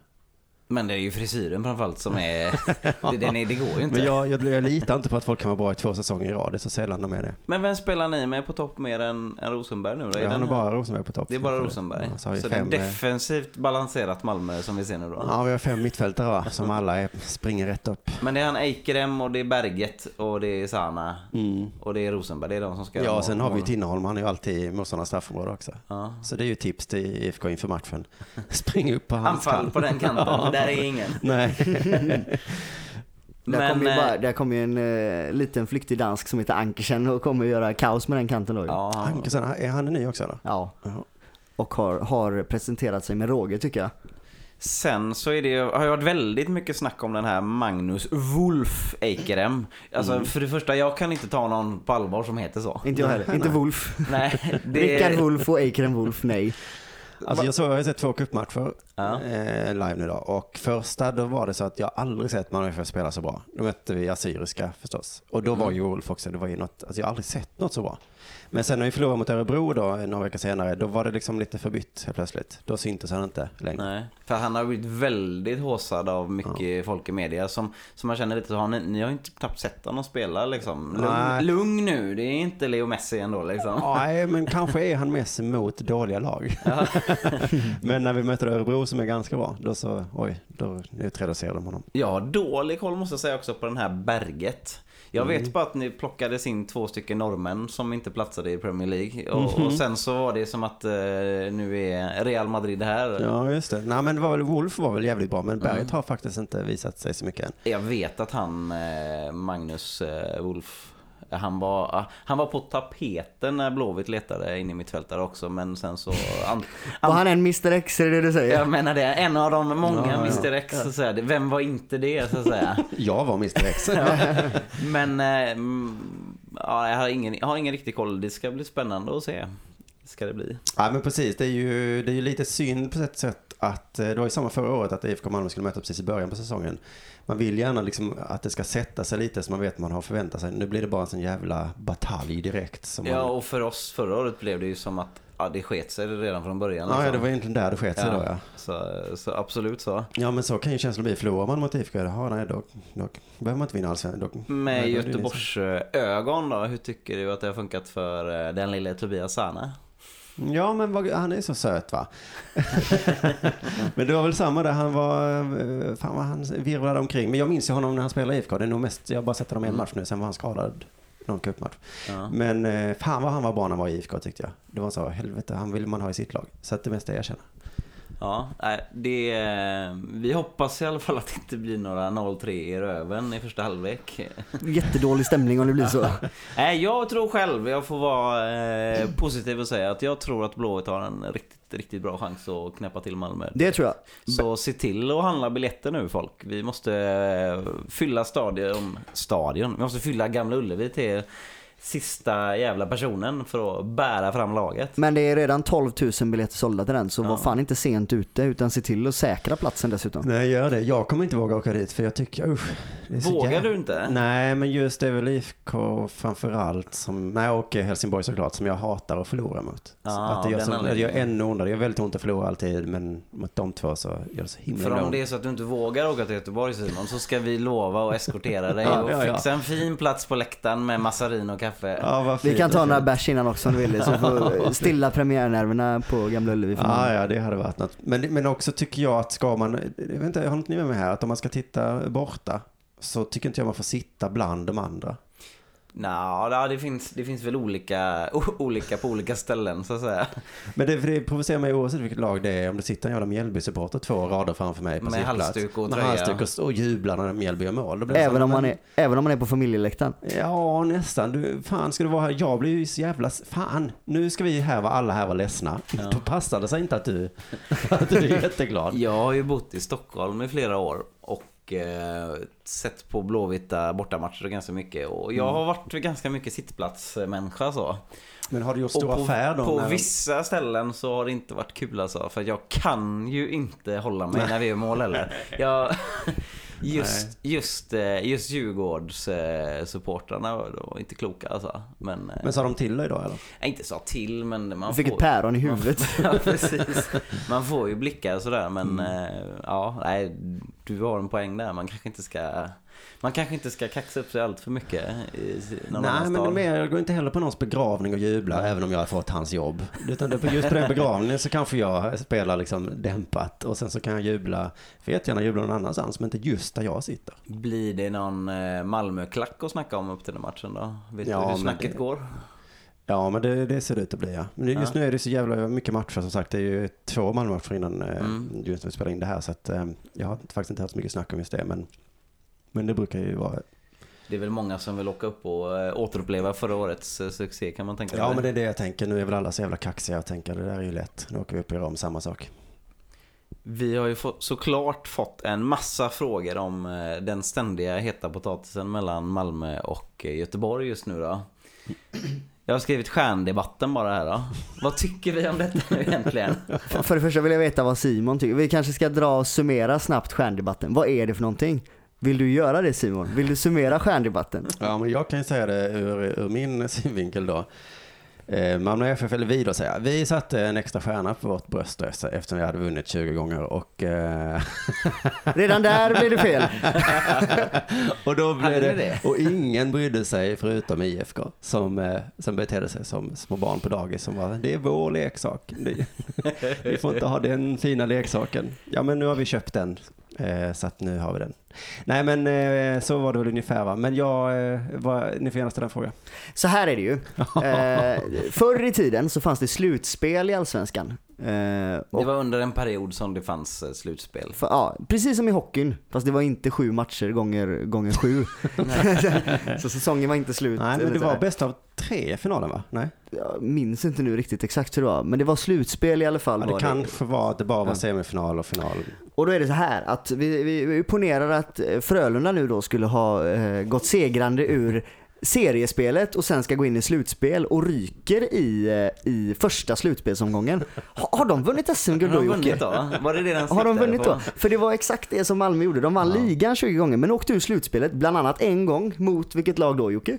Men det är ju frisyren framförallt som är... det, den är det går ju inte. Men jag, jag, jag litar inte på att folk kan vara bra i två säsonger i rad, det är så sällan de är det. Men vem spelar ni med på topp mer än, än Rosenberg nu då? Är Jag har nog bara Rosenberg på topp. Det är bara Rosenberg. Ja, så så det är fem, eh, defensivt balanserat Malmö som vi ser nu då. Ja, vi har fem mittfältare va, som alla är, springer rätt upp. Men det är han Eikrem och det är Berget och det är Sana Mm. och det är Rosenberg. Det är de som ska Ja, och sen har vi ju. Tinnerholm, han är ju alltid i motståndarnas straffområde också. Ja. Så det är ju tips till IFK inför matchen. Spring upp på hans Anfall på den kanten, där är ingen. Nej. Där kommer ju eh, bara, där kommer ju en eh, liten flyktig dansk som heter Ankersen och kommer göra kaos med den kanten då. Ja, han- Ankersen, är han ny också eller? Ja. Jaha. Och har, har presenterat sig med råge tycker jag. Sen så är det, har ju varit väldigt mycket snack om den här Magnus Wolf Eikrem. Alltså Mm. för det första, jag kan inte ta någon på allvar som heter så. Inte jag heller. Inte Wolf. Nej, det... Rickard Wolf och Eikrem Wolf, nej. Alltså jag, såg, jag har sett två cupmatcher Ja. eh, live nu då. Och första då var det så att jag aldrig sett Malmö FF spela så bra. Då mötte vi Assyriska förstås. Och då var ju Wolf också, det var ju något, alltså jag har aldrig sett något så bra. Men sen när vi förlorade mot Örebro då, några veckor senare, då var det liksom lite förbytt helt plötsligt. Då syntes han inte längre. Nej, för han har blivit väldigt håsad av mycket folk i media som, som man känner lite så, ni, ni har inte knappt sett honom spela liksom. Lugn, lugn nu, det är inte Leo Messi ändå liksom. Nej, men kanske är han mest mot dåliga lag. men när vi möter Örebro som är ganska bra, då så, oj, då neutraliserar de honom. Har dålig koll måste jag säga också på den här Berget. Jag vet bara att ni plockades in två stycken norrmän som inte platsade i Premier League. Och, och sen så var det som att eh, nu är Real Madrid här. Ja, just det. Nej, men det var väl, Wolf var väl jävligt bra, men Berget har faktiskt inte visat sig så mycket än. Jag vet att han, eh, Magnus eh, Wolf, han var, han var på tapeten när Blåvitt letade in i mittfältare också men sen så... An, Var an, han en Mr X, är det du säger? jag menar det, en av de många Ja, ja. Mr X så att säga. Vem var inte det så att säga? Jag var Mr X. Men eh, mm, ja, jag, har ingen, jag har ingen riktig koll. Det ska bli spännande att se. Ska det bli. Ja men precis, det är ju, det är ju lite synd på ett sätt att eh, det var ju samma förra året att IFK Malmö skulle möta precis i början på säsongen. Man vill gärna liksom att det ska sätta sig lite så man vet vad man har förväntat sig. Nu blir det bara en sån jävla batalj direkt. Ja, man, och för oss förra året blev det ju som att ja, det sket sig redan från början. ja, ja, liksom. det var egentligen där det sket sig då ja. Så, så absolut så. Ja men så kan ju känslan bli. Förlorar man mot IFK, ja, nej, då, då behöver man inte vinna allsvenskan. Då- Med nej, då är det Göteborgs ögon då, hur tycker du att det har funkat för eh, den lille Tobias Sana? Ja men vad, han är så söt va. men det var väl samma där, han var, eh, fan vad han virvlade omkring. Men jag minns ju honom när han spelade i IFK. Det är nog mest, jag har bara sett honom en match nu, sen var han skadad någon cupmatch. Ja. Men eh, fan vad han var bra när han var i IFK tyckte jag. Det var så, helvete, han vill man ha i sitt lag. Så att det mesta jag känner. Ja, det, vi hoppas i alla fall att det inte blir några 0-3 i röven i första halvlek. Jättedålig stämning om det blir så. Nej, jag tror själv, jag får vara eh, positiv och säga att jag tror att Blåvitt har en riktigt, riktigt bra chans att knäppa till Malmö. Det tror jag. Så se till att handla biljetter nu folk. Vi måste eh, fylla stadion, stadion. Vi måste fylla Gamla Ullevi till sista jävla personen för att bära fram laget. Men det är redan 12 000 biljetter sålda till den så Ja. var fan inte sent ute utan se till att säkra platsen dessutom. Nej, gör det. Jag kommer inte våga åka dit för jag tycker, usch. är Vågar jävla- du inte? Nej, men just det är väl IFK framförallt som, nej och Helsingborg såklart, som jag hatar att förlora mot. Ja, att det gör, den så, det gör ännu ondare. Det gör väldigt ont att förlora alltid, men mot de två så gör det så himla För om det är så att du inte vågar åka till Göteborg Simon så ska vi lova att eskortera dig Ja, och ja, ja. fixa en fin plats på läktaren med massarin och kaffe. Ja, vad Vi kan ta några bärs innan också om du vill så får stilla premiärnerverna på Gamla Ullevi. Ja, ja, det hade varit något. Men, men också tycker jag att ska man, jag vet inte, har inte ni med mig här, att om man ska titta borta så tycker inte jag man får sitta bland de andra. Nå, ja, det finns, det finns väl olika, o- olika på olika ställen så att säga. Men det, det provocerar mig oavsett vilket lag det är. Om det sitter en jävla Mjällby-supporter två rader framför mig på Med halsduk och Med tröja. halsduk och, och jublar när Mjällby gör mål. Även om, man är, även om man är på familjeläktaren. Ja, nästan. Du, fan, ska du vara här? Jag blir ju så jävla... Fan, nu ska vi här vara alla här vara ledsna. Då passar det sig inte att du, att du är jätteglad. Jag har ju bott i Stockholm i flera år och eh, sett på blåvita bortamatcher ganska mycket. Och jag har varit ganska mycket sittplatsmänniska så. Men har du gjort Och stora på, affär då? på när- vissa ställen så har det inte varit kul alltså. För jag kan ju inte hålla mig när vi gör mål heller. Jag, just, just, eh, just Djurgårds eh, var inte kloka alltså. Men, eh, Men sa de till dig då eller? inte sa till men man Du fick får... ett päron i huvudet. ja, precis. Man får ju blickar sådär men Mm. ja, nej, du har en poäng där. Man kanske inte ska man kanske inte ska kaxa upp sig allt för mycket i någon Nej, men mer, jag går inte heller på någons begravning och jublar även om jag har fått hans jobb. Utan just på den begravningen så kanske jag spelar liksom dämpat och sen så kan jag jubla, för jättegärna jubla någon annanstans men inte just där jag sitter. Blir det någon eh, Malmö-klack att snacka om upp till den matchen då? Vet Ja, du hur snacket det- går? Ja, men det, det ser det ut att bli ja. Men just Ja. nu är det så jävla mycket matcher som sagt. Det är ju två Malmö-matcher innan eh, Mm. just när vi spelar in det här. Så att eh, jag har faktiskt inte hört så mycket snack om just det. Men, men det brukar ju vara... Det är väl många som vill åka upp och eh, återuppleva förra årets eh, succé kan man tänka Ja, sig. men det är det jag tänker. Nu är väl alla så jävla kaxiga och tänker det där är ju lätt. Nu åker vi upp och gör om samma sak. Vi har ju fått, såklart fått en massa frågor om eh, den ständiga heta potatisen mellan Malmö och Göteborg just nu då. Jag har skrivit stjärndebatten bara här då. Vad tycker vi om detta nu egentligen? För för det första vill jag veta vad Simon tycker. Vi kanske ska dra och summera snabbt stjärndebatten. Vad är det för någonting? Vill du göra det Simon? Vill du summera stjärndebatten? Ja, men jag kan ju säga det ur, ur min synvinkel då. Eh, Malmö FF, eller vi då säger jag. Vi satte en extra stjärna på vårt bröst eftersom vi hade vunnit 20 gånger och... Eh, Redan där blir det fel. och då blev det, det? och ingen brydde sig förutom IFK som, eh, som betedde sig som små barn på dagis som var, det är vår leksak. Ni, ni får inte ha den fina leksaken. Ja men nu har vi köpt den, så att nu har vi den. Nej men eh, så var det väl ungefär va. Men jag, eh, var, ni får gärna ställa en fråga. Så här är det ju. Eh, förr i tiden så fanns det slutspel i Allsvenskan. Eh, Det och var under en period som det fanns eh, slutspel. för, ja, precis som i hockeyn, fast det var inte sju matcher gånger, gånger sju. så säsongen var inte slut. Nej men det var bäst av tre finalen va? Nej? Jag minns inte nu riktigt exakt hur det var, men det var slutspel i alla fall. Ja, det var kanske var att det bara var Ja. semifinal och final. Och då är det så här att vi, vi, vi ponerar att Frölunda nu då skulle ha eh, gått segrande ur seriespelet och sen ska gå in i slutspel och ryker i, eh, i första slutspelsomgången. Ha, har de vunnit SM-guld Har då de Jocke? då? Var det det den Har de vunnit på? då? För det var exakt det som Malmö gjorde. De vann ligan 20 gånger men åkte ur slutspelet bland annat en gång mot vilket lag då Jocke?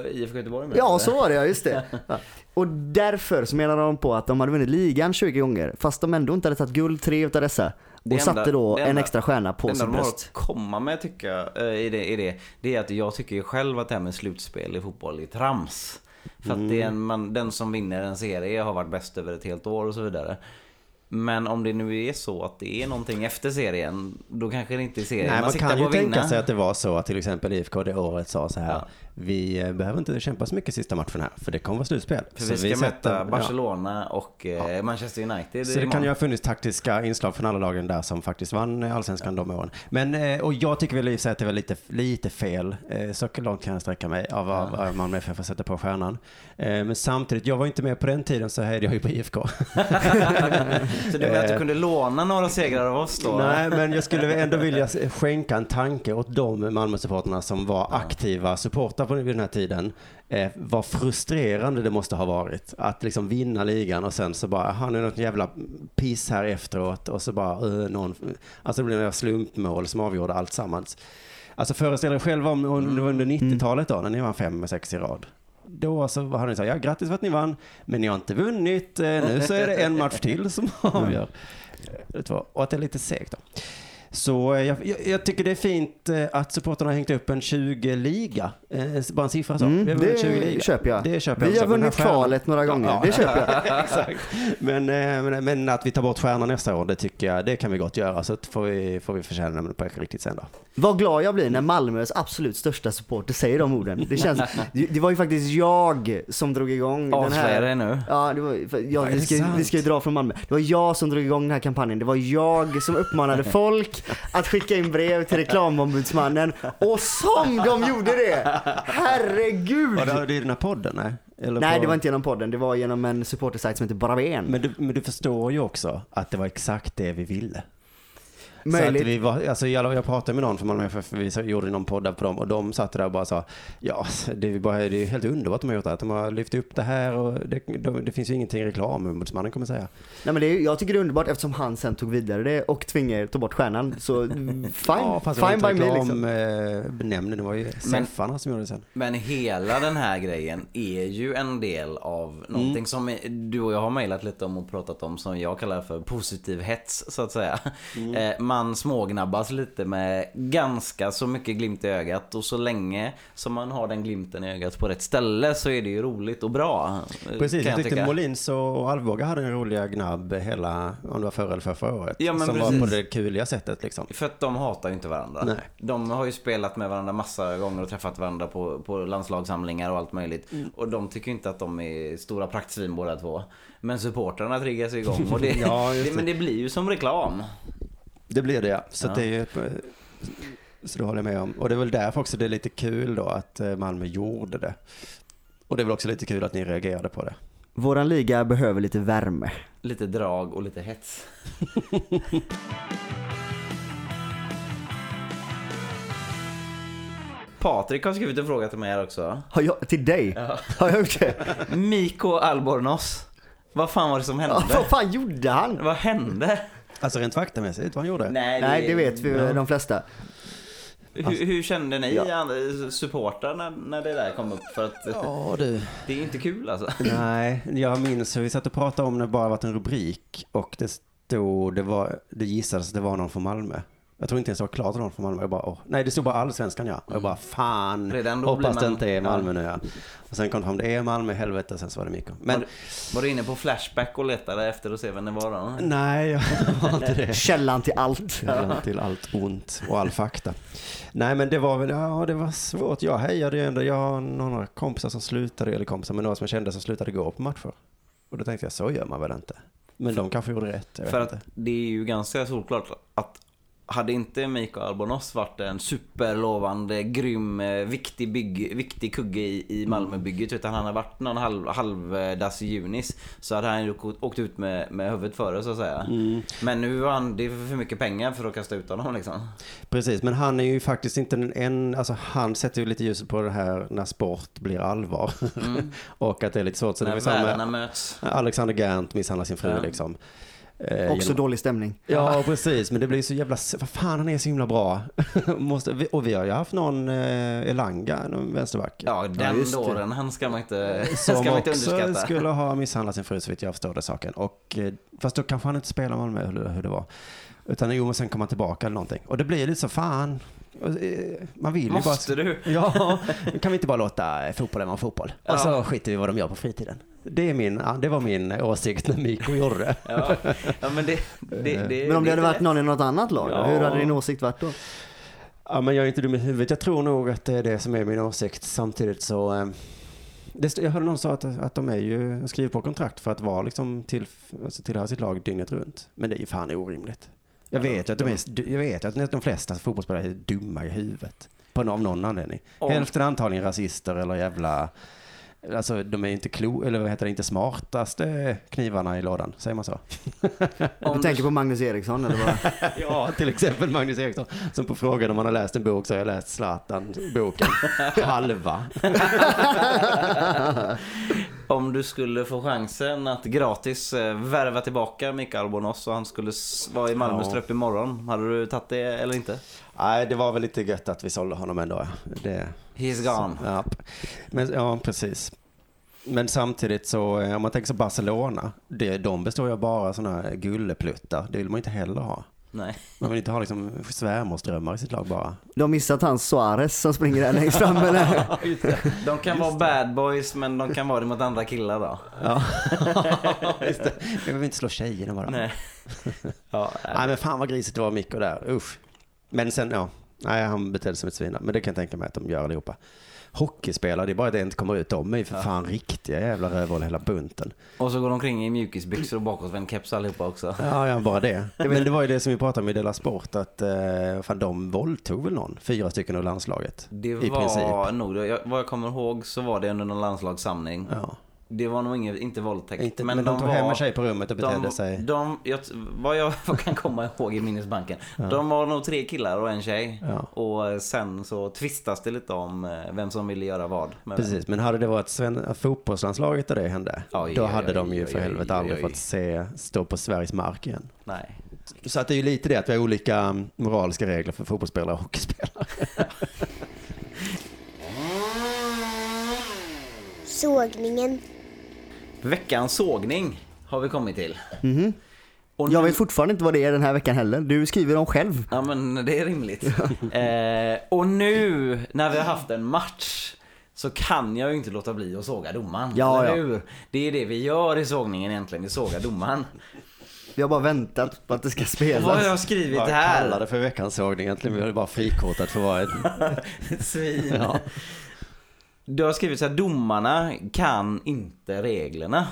IFK Göteborg med? Ja, så var det ja, just det. Ja. Och därför så menar de på att de hade vunnit ligan 20 gånger fast de ändå inte hade tagit guld tre utav dessa. Och enda- satte då det en enda- extra stjärna på Det enda de har bröst. att komma med tycker jag eh, i det, i det, det är att jag tycker själv att det här med slutspel i fotboll är trams. För att det är en, man, den som vinner en serie har varit bäst över ett helt år och så vidare. Men om det nu är så att det är någonting efter serien, då kanske det inte är serien Nej, man siktar kan ju tänka vinna. sig att det var så att till exempel IFK det året sa så här. Ja. Vi eh, behöver inte kämpa så mycket sista matchen här, för det kommer vara slutspel. För Så vi ska sätter- möta ja. Barcelona och eh, Manchester United. Så det kan ju ha funnits taktiska inslag från alla lagen där som faktiskt vann allsvenskan de åren. Men, eh, och jag tycker väl i att det var lite, lite fel, så långt kan jag sträcka mig, av av Malmö FF att sätta på stjärnan. Men samtidigt, jag var inte med på den tiden så hejade jag ju på IFK. Så du menar att du kunde låna några segrar av oss då? Nej, men jag skulle ändå vilja skänka en tanke åt de Malmö-supporterna som var aktiva supportrar på den här tiden. Eh, vad frustrerande det måste ha varit att liksom vinna ligan och sen så bara, han är något jävla piss här efteråt och så bara, uh, någon, alltså det blev några slumpmål som avgjorde allt sammans. Alltså föreställ er själva om, om det var under 90-talet då, när ni vann fem sex i rad. Då så hade ni sagt, ja grattis för att ni vann, men ni har inte vunnit, eh, nu så är det en match till som avgör. Och att det är lite segt då. Så eh, jag, jag, jag tycker det är fint eh, att supporterna har hängt upp en 20-liga. Eh, bara en siffra så. Mm, 20 det liga. köper jag. Det köper jag Vi har vunnit den kvalet några gånger, Ja. det köper jag. Exakt. Men, men, men att vi tar bort stjärnan nästa år, det tycker jag, det kan vi gott göra. Så får vi, får vi förtjäna det på riktigt sen då. Vad glad jag blir när Malmös absolut största supporter säger de orden. Det, känns, det, det var ju faktiskt jag som drog igång den Avslöja här... det nu. Ja, det var, ja vi, ska, vi ska ju dra från Malmö. Det var jag som drog igång den här kampanjen. Det var jag som uppmanade folk att skicka in brev till reklamombudsmannen. Och som de gjorde det! Herregud! Var det, det är den här podden? Nej, Eller Nej, på- det var inte genom podden. Det var genom en supportersajt som heter Bara Ben. Men du, men du förstår ju också att det var exakt det vi ville. Så Möjligt. att vi var, alltså jag, jag pratade med någon från Malmö FF, vi så- gjorde någon podd på dem och de satt där och bara sa Ja, det är, bara, det är helt underbart de har gjort det, att de har lyft upp det här och det, de, det finns ju ingenting reklamombudsmannen kommer säga. Nej men det är, jag tycker det är underbart eftersom han sen tog vidare det och tvingade ta bort stjärnan. Så fine, ja, fast fine by me liksom. reklamnämnden, det var ju Seffarna som gjorde det sen. Men hela den här grejen är ju en del av någonting Mm. som du och jag har mejlat lite om och pratat om som jag kallar för positiv hets så att säga. Mm. Man smågnabbas lite med ganska så mycket glimt i ögat och så länge som man har den glimten i ögat på rätt ställe så är det ju roligt och bra. Precis, kan jag tyckte. Molins och Alvbåge hade en roliga gnabb hela, om det var förra eller förra, förra året. Ja, som var precis. på det kuliga sättet liksom. För att de hatar ju inte varandra. Nej. De har ju spelat med varandra massa gånger och träffat varandra på, på landslagssamlingar och allt möjligt. Mm. Och de tycker inte att de är stora praktsvin båda två. Men supportrarna triggas igång och det, Ja, det. men det blir ju som reklam. Det blir det ja. Så Ja. det är ju så det håller jag med om. Och det är väl därför också det är lite kul då att eh, Malmö gjorde det. Och det är väl också lite kul att ni reagerade på det. Våran liga behöver lite värme. Lite drag och lite hets. Patrik har skrivit en fråga till mig här också. Har jag, till dig? Har jag gjort det? Miko Albornoz. Vad fan var det som hände? Ja, vad fan gjorde han? Vad hände? Alltså rent faktamässigt vad han gjorde. Nej, det vet vi Ja. de flesta. Hur, hur kände ni Ja. ja. supportrar när, när det där kom upp? För att Ja du. det är inte kul alltså. Nej, jag minns hur vi satt och pratade om det bara varit en rubrik och det stod, det var, det gissades att det var någon från Malmö. Jag tror inte ens det var det var någon från Malmö. Jag bara, åh. Nej, det stod bara allsvenskan ja. Och jag bara, fan. Redan då hoppas det inte är Malmö nu ja. Och sen kom det fram, det är Malmö, helvete, sen så var det Mikko. Men Var, du- var du inne på Flashback och letade efter att se vem det var då? nej, jag var inte det. Källan till allt. Källan till allt ont och all fakta. Nej men det var väl, ja det var svårt. Jag hejade ju ändå, jag har några kompisar som slutade, eller kompisar men några som jag kände som slutade gå på matcher. Och då tänkte jag, så gör man väl inte. Men de kanske gjorde rätt, jag För att inte. det är ju ganska solklart att hade inte Miko Albonos varit en superlovande, grym, eh, viktig, bygg, viktig kugge i, i Malmöbygget utan han har varit någon halv, halvdass junis så hade han ju åkt ut med, med huvudet före så att säga. Men nu var han, det är för mycket pengar för att kasta ut honom liksom. Precis, men han är ju faktiskt inte en, alltså han sätter ju lite ljuset på det här när sport blir allvar. och att det är lite svårt. Så När är samma världarna möts. Alexander Gant misshandlar sin fru Ja. liksom. Eh, Också genom- dålig stämning. Ja, precis. Men det blir så jävla... Vad fan, han är så himla bra. Måste, och vi har ju haft någon eh, Elanga, någon vänsterback. Ja, den det. dåren, han ska man inte, ska Som man inte också underskatta. skulle ha misshandlat sin fru så vitt jag förstår det saken. Och, eh, fast då kanske han inte spelar Malmö hur, hur det var. Utan jo, men sen kommer han tillbaka eller någonting. Och det blir lite så, fan. Eh, Man vill ju bara... Måste du? Ja, kan vi inte bara låta fotbollen vara fotboll? Och så skiter vi i vad de gör på fritiden. Det, är min, det var min åsikt när Mikko gjorde det. Ja, ja men det, det, det Men om det hade varit någon i något annat lag? Ja. Hur hade din åsikt varit då? Ja, men jag är inte dum i huvudet. Jag tror nog att det är det som är min åsikt. Samtidigt så... eh, Det, jag hörde någon sa att, att de är ju skriver på kontrakt för att vara liksom till, alltså tillhöra sitt lag dygnet runt. Men det är ju fan orimligt. Jag vet ju att de, är, jag vet ju att de flesta fotbollsspelare är dumma i huvudet. På någon, av någon anledning. Hälften är antagligen rasister eller jävla... Alltså de är inte klo, eller vad heter det, inte smartaste knivarna i lådan. Säger man så? Om Du tänker på Magnus Eriksson eller vad? Ja, till exempel Magnus Eriksson. Som på frågan om man har läst en bok så har jag läst Zlatan-boken. Halva. Om du skulle få chansen att gratis eh, värva tillbaka Mikael Bonos och han skulle vara i Malmö Ja. Ströpp imorgon. Hade du tagit det eller inte? Nej, det var väl lite gött att vi sålde honom ändå. Det, He's gone. ja. Men, ja, precis. Men samtidigt så, eh, om man tänker så Barcelona, det, de består ju av bara sådana här gullepluttar. Det vill man inte heller ha. Nej. Man vill inte ha liksom svärmorsdrömmar i sitt lag bara. Du har missat hans Suarez som springer där längst fram eller? De kan vara bad boys men de kan vara det mot andra killar då. Ja, just det. Jag vill inte slå tjejerna bara. Nej. Ja, Nej men fan vad grisigt det var Mikko där, usch. Men sen, ja, nej han betedde sig som ett svin. Men det kan jag tänka mig att de gör allihopa. Hockeyspelare, det är bara det inte kommer ut. De är ju för fan riktiga jävla rövhål hela bunten. Och så går de omkring i mjukisbyxor och bakåtvänd keps allihopa också. Ja, ja, bara det. Men det var ju det som vi pratade om i Dela Sport, att eh, fan, de våldtog väl någon? Fyra stycken ur landslaget. Det I var princip. nog, jag, vad jag kommer ihåg så var det under någon landslagssamling. Ja. Det var nog inget, inte våldtäkt. Inte, men, de tog hem en tjej på rummet och betedde de, sig. De, jag, vad jag kan komma ihåg i minnesbanken. De var nog tre killar och en tjej. Ja. Och sen så tvistas det lite om eh, vem som ville göra vad. vem. Precis, men hade det varit Sven, fotbollslandslaget där det hände, Oj, då oj, hade oj, de ju för helvete oj, aldrig oj. fått se, stå på Sveriges mark igen. Nej. Så att det är ju lite det att vi har olika moraliska regler för fotbollsspelare och hockeyspelare. Sågningen. Veckans sågning har vi kommit till. Och Jag nu- vet fortfarande inte vad det är den här veckan heller. Du skriver dem själv. Ja men det är rimligt. eh, och nu när vi har haft en match så kan jag ju inte låta bli att såga domaren. Ja, ja. hur? Det är det vi gör i sågningen egentligen, vi sågar domaren. Vi har bara väntat på att det ska Och vad har spelas. jag skrivit här? kallar det för veckans sågning egentligen? Vi har bara frikortat för vad ett... Svin. Ja. Du har skrivit så här, domarna kan inte reglerna.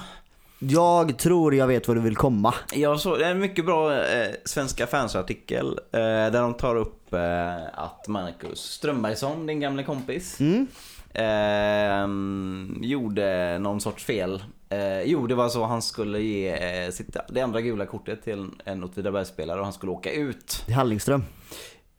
Jag tror jag vet vad du vill komma. Jag såg en mycket bra eh, Svenska fansartikel eh, där de tar upp eh, att Marcus Strömbergsson, din gamle kompis, Mm. eh, gjorde någon sorts fel. Eh, jo, det var så han skulle ge eh, sitt, det andra gula kortet till en, Åtvidabergsspelare och han skulle åka ut. Det är Hallingström.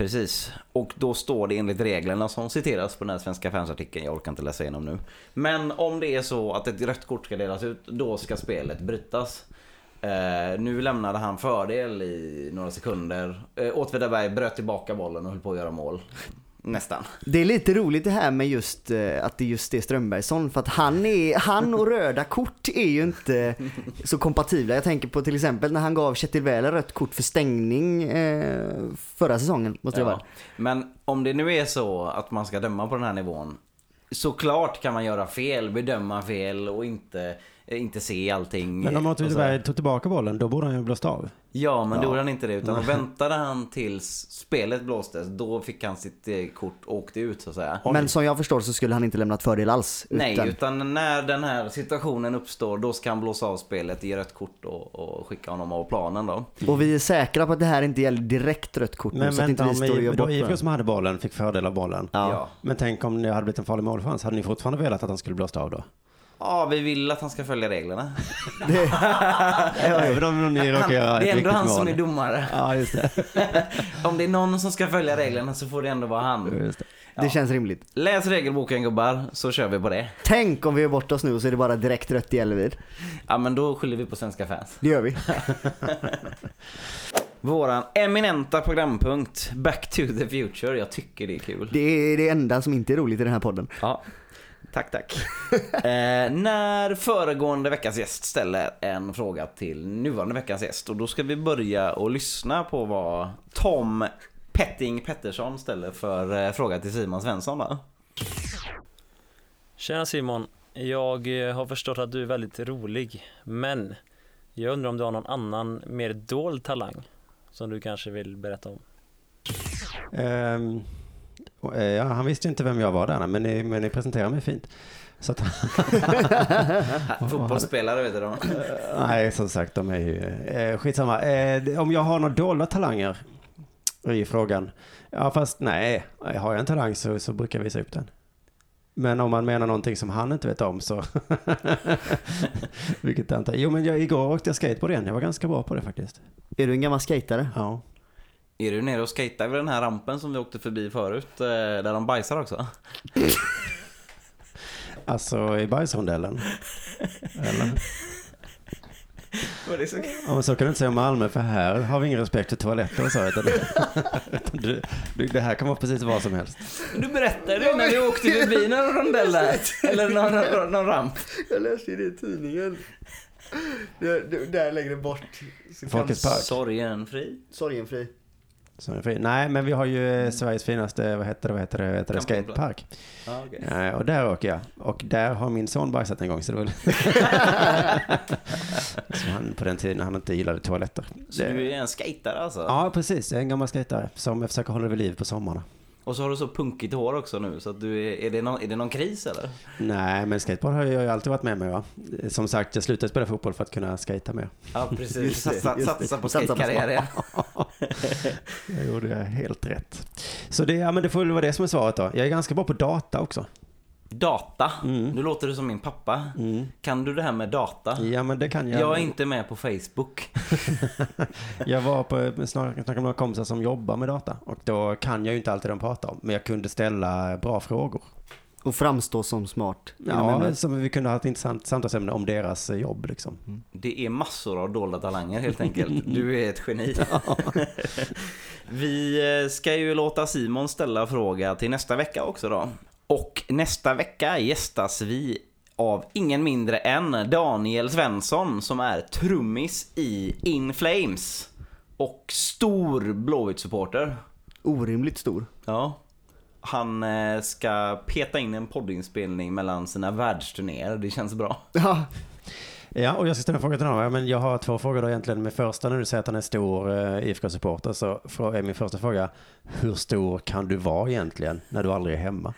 Precis. Och då står det enligt reglerna som citeras på den här svenska fansartikeln, jag orkar inte läsa igenom nu. Men om det är så att ett rött kort ska delas ut, då ska spelet brytas. Eh, nu lämnade han fördel i några sekunder. Eh, Åtvidaberg bröt tillbaka bollen och höll på att göra mål. Nästan. Det är lite roligt det här med just eh, att det just är Strömbergsson för att han, är, han och röda kort är ju inte så kompatibla. Jag tänker på till exempel när han gav Kjetil Wähler rött kort för stängning eh, förra säsongen måste det vara. Men om det nu är så att man ska döma på den här nivån. Såklart kan man göra fel, bedöma fel och inte, inte se allting. Men om. Åtvidaberg tog tillbaka bollen, då borde han ju blåst av. Ja, men då Ja. gjorde han inte det. Utan då väntade han tills spelet blåstes. Då fick han sitt eh, kort och åkte ut så att säga. Men som jag förstår så skulle han inte lämnat fördel alls. Nej, utan- utan när den här situationen uppstår då ska han blåsa av spelet, ge rött kort och, och skicka honom av planen då. Och vi är säkra på att det här inte gäller direkt rött kort Men så att inte vänta, vi om står och då IFK som hade bollen fick fördel av bollen. Ja. Men tänk om det hade blivit en farlig målchans, hade ni fortfarande velat att han skulle blåst av då? Ja, vi vill att han ska följa reglerna. Även om ni råkar göra det är ändå han som är domare. Ja, just det. Om det är någon som ska följa reglerna så får det ändå vara han. Just det. Det känns rimligt. Läs regelboken gubbar, så kör vi på det. Tänk om vi är bort oss nu så är det bara direkt rött i Ellevid. Ja, men då skyller vi på svenska fans. Det gör vi. Våran eminenta programpunkt Back to the Future. Jag tycker det är kul. Det är det enda som inte är roligt i den här podden. Ja, tack tack. eh, när föregående veckas gäst ställer en fråga till nuvarande veckans gäst och då ska vi börja och lyssna på vad Tom Petting Pettersson ställer för eh, fråga till Simon Svensson då. Tjena Simon. Jag eh, har förstått att du är väldigt rolig, men jag undrar om du har någon annan mer dold talang som du kanske vill berätta om? Ehm, och, eh, ja, han visste ju inte vem jag var där, men ni, men ni presenterar mig fint. Så att, Fotbollsspelare vet du då. nej, som sagt, de är ju... Eh, skitsamma. Eh, om jag har några dolda talanger i frågan. Ja, fast nej, har jag en talang så, så brukar jag visa upp den. Men om man menar någonting som han inte vet om så... Vilket jag inte... Jo, men jag, igår åkte jag skateboard igen. Jag var ganska bra på det faktiskt. Är du en gammal skatare? Ja. Är du nere och skejtar vid den här rampen som vi åkte förbi förut? eh, Där de bajsar också? Alltså i bajsrondellen. Eller? Det så Ja, men så kan du inte säga om Malmö, för här har vi ingen respekt för toaletter och så. Utan, du, du, det här kan vara precis vad som helst. Du berättade ju när vi åkte förbi någon rondell där. Eller någon, någon, någon ramp. Jag läste det i tidningen. Där längre bort. Folkets park. Sorgenfri. Sorgenfri. Så är det fint. Nej, men vi har ju eh, Sveriges finaste, vad heter det, vad heter det, vad heter det skatepark. Ja, okej. Ja, och där åker jag. Och där har min son bajsat en gång. Så det var... så han, på den tiden han inte gillade toaletter. Så Det- du är en skejtare alltså? Ja, precis. Jag är en gammal skejtare som jag försöker hålla vid liv på sommarna. Och så har du så punkigt hår också nu, så att du är, är, det någon, är det någon kris eller? Nej, men skateboard har jag ju alltid varit med mig. Va? Som sagt, jag slutade spela fotboll för att kunna skata mer. Ja, precis. Satsa, satsa på skatekarriär. ja. Jag gjorde helt rätt. Så det, ja, men det får väl vara det som är svaret då. Jag är ganska bra på data också. Data. Mm. Nu låter du som min pappa. Kan du det här med data? Ja, men det kan jag. Jag är inte med på Facebook. Jag var på, snarare snackade med några kompisar som jobbar med data. Och då kan jag ju inte alltid de pratar om. Men jag kunde ställa bra frågor. Och framstå som smart. Ja, som vi kunde ha ett intressant samtalsämne om deras eh, jobb liksom. Det är massor av dolda talanger helt enkelt. Du är ett geni. Vi eh, ska ju låta Simon ställa fråga till nästa vecka också då. Och nästa vecka gästas vi av ingen mindre än Daniel Svensson som är trummis i In Flames. Och stor Blåvitt-supporter. Orimligt stor. Ja. Han eh, ska peta in en poddinspelning mellan sina världsturnéer. Det känns bra. Ja, Ja, och jag ska ställa en fråga till honom. Ja, Men jag har två frågor då egentligen. Med första när du säger att han är stor uh, IFK-supporter så är min första fråga. Hur stor kan du vara egentligen när du aldrig är hemma?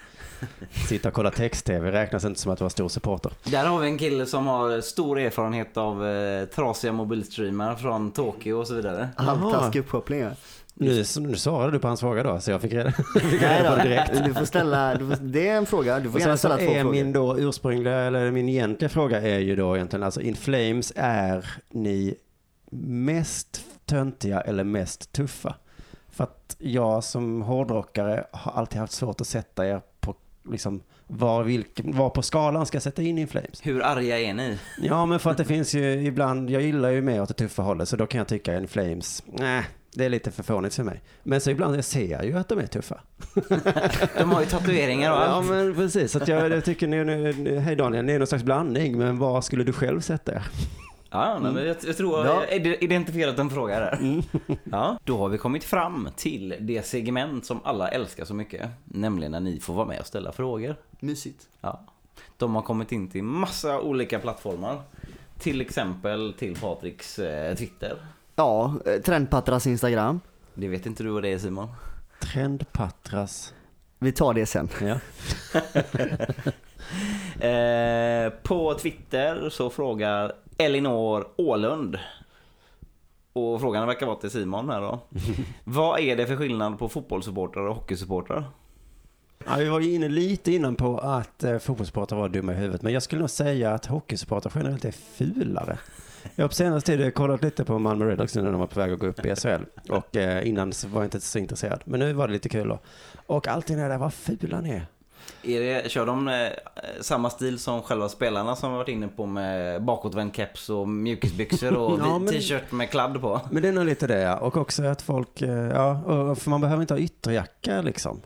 Sitta och kolla text-tv räknas inte som att vara stor supporter. Där har vi en kille som har stor erfarenhet av eh, trasiga mobilstreamar från Tokyo och så vidare. halvtaskig uppkoppling. Nu, nu svarade du på hans fråga då, så jag fick reda, fick reda på det direkt. du får ställa, du får, det är en fråga, du får gärna ställa två är frågor. min då ursprungliga, eller min egentliga fråga är ju då egentligen, alltså In Flames, är ni mest töntiga eller mest tuffa? För att jag som hårdrockare har alltid haft svårt att sätta er på, liksom, var, vilken, var på skalan ska jag sätta in In Flames? Hur arga är ni? Ja, men för att det finns ju ibland, jag gillar ju mer åt det tuffa hållet, så då kan jag tycka In Flames, nej, det är lite för fånigt för mig. Men så ibland jag ser jag ju att de är tuffa. De har ju tatueringar och Ja allt. men precis, så att jag, jag tycker ni, ni, hej Daniel, ni är någon slags blandning, men vad skulle du själv sätta er? Ja, men jag, jag tror jag Ja. har id- identifierat en fråga där. Ja, då har vi kommit fram till det segment som alla älskar så mycket. Nämligen när ni får vara med och ställa frågor. Mysigt. Ja. De har kommit in till massa olika plattformar. Till exempel till Patriks eh, Twitter. Ja, eh, Trendpatras Instagram. Det vet inte du vad det är Simon? Trendpatras. Vi tar det sen. Ja. Eh, på Twitter så frågar Elinor Ålund. Och frågan verkar vara till Simon här då. Vad är det för skillnad på fotbollssupportrar och hockeysupportrar? Ja, vi var ju inne lite innan på att eh, fotbollssupportrar var dumma i huvudet, men jag skulle nog säga att hockeysupportrar generellt är fulare. Jag har på senaste tid kollat lite på Malmö Redhawks nu när de var på väg att gå upp i SHL. Och eh, innan så var jag inte så intresserad. Men nu var det lite kul då. Och alltid när det där, vad fula ni är. Är det, kör de eh, samma stil som själva spelarna som varit inne på med bakåtvänd keps och mjukisbyxor och Ja, t-shirt med kladd på? Men det är nog lite det ja. Och också att folk, eh, ja, för man behöver inte ha ytterjacka liksom.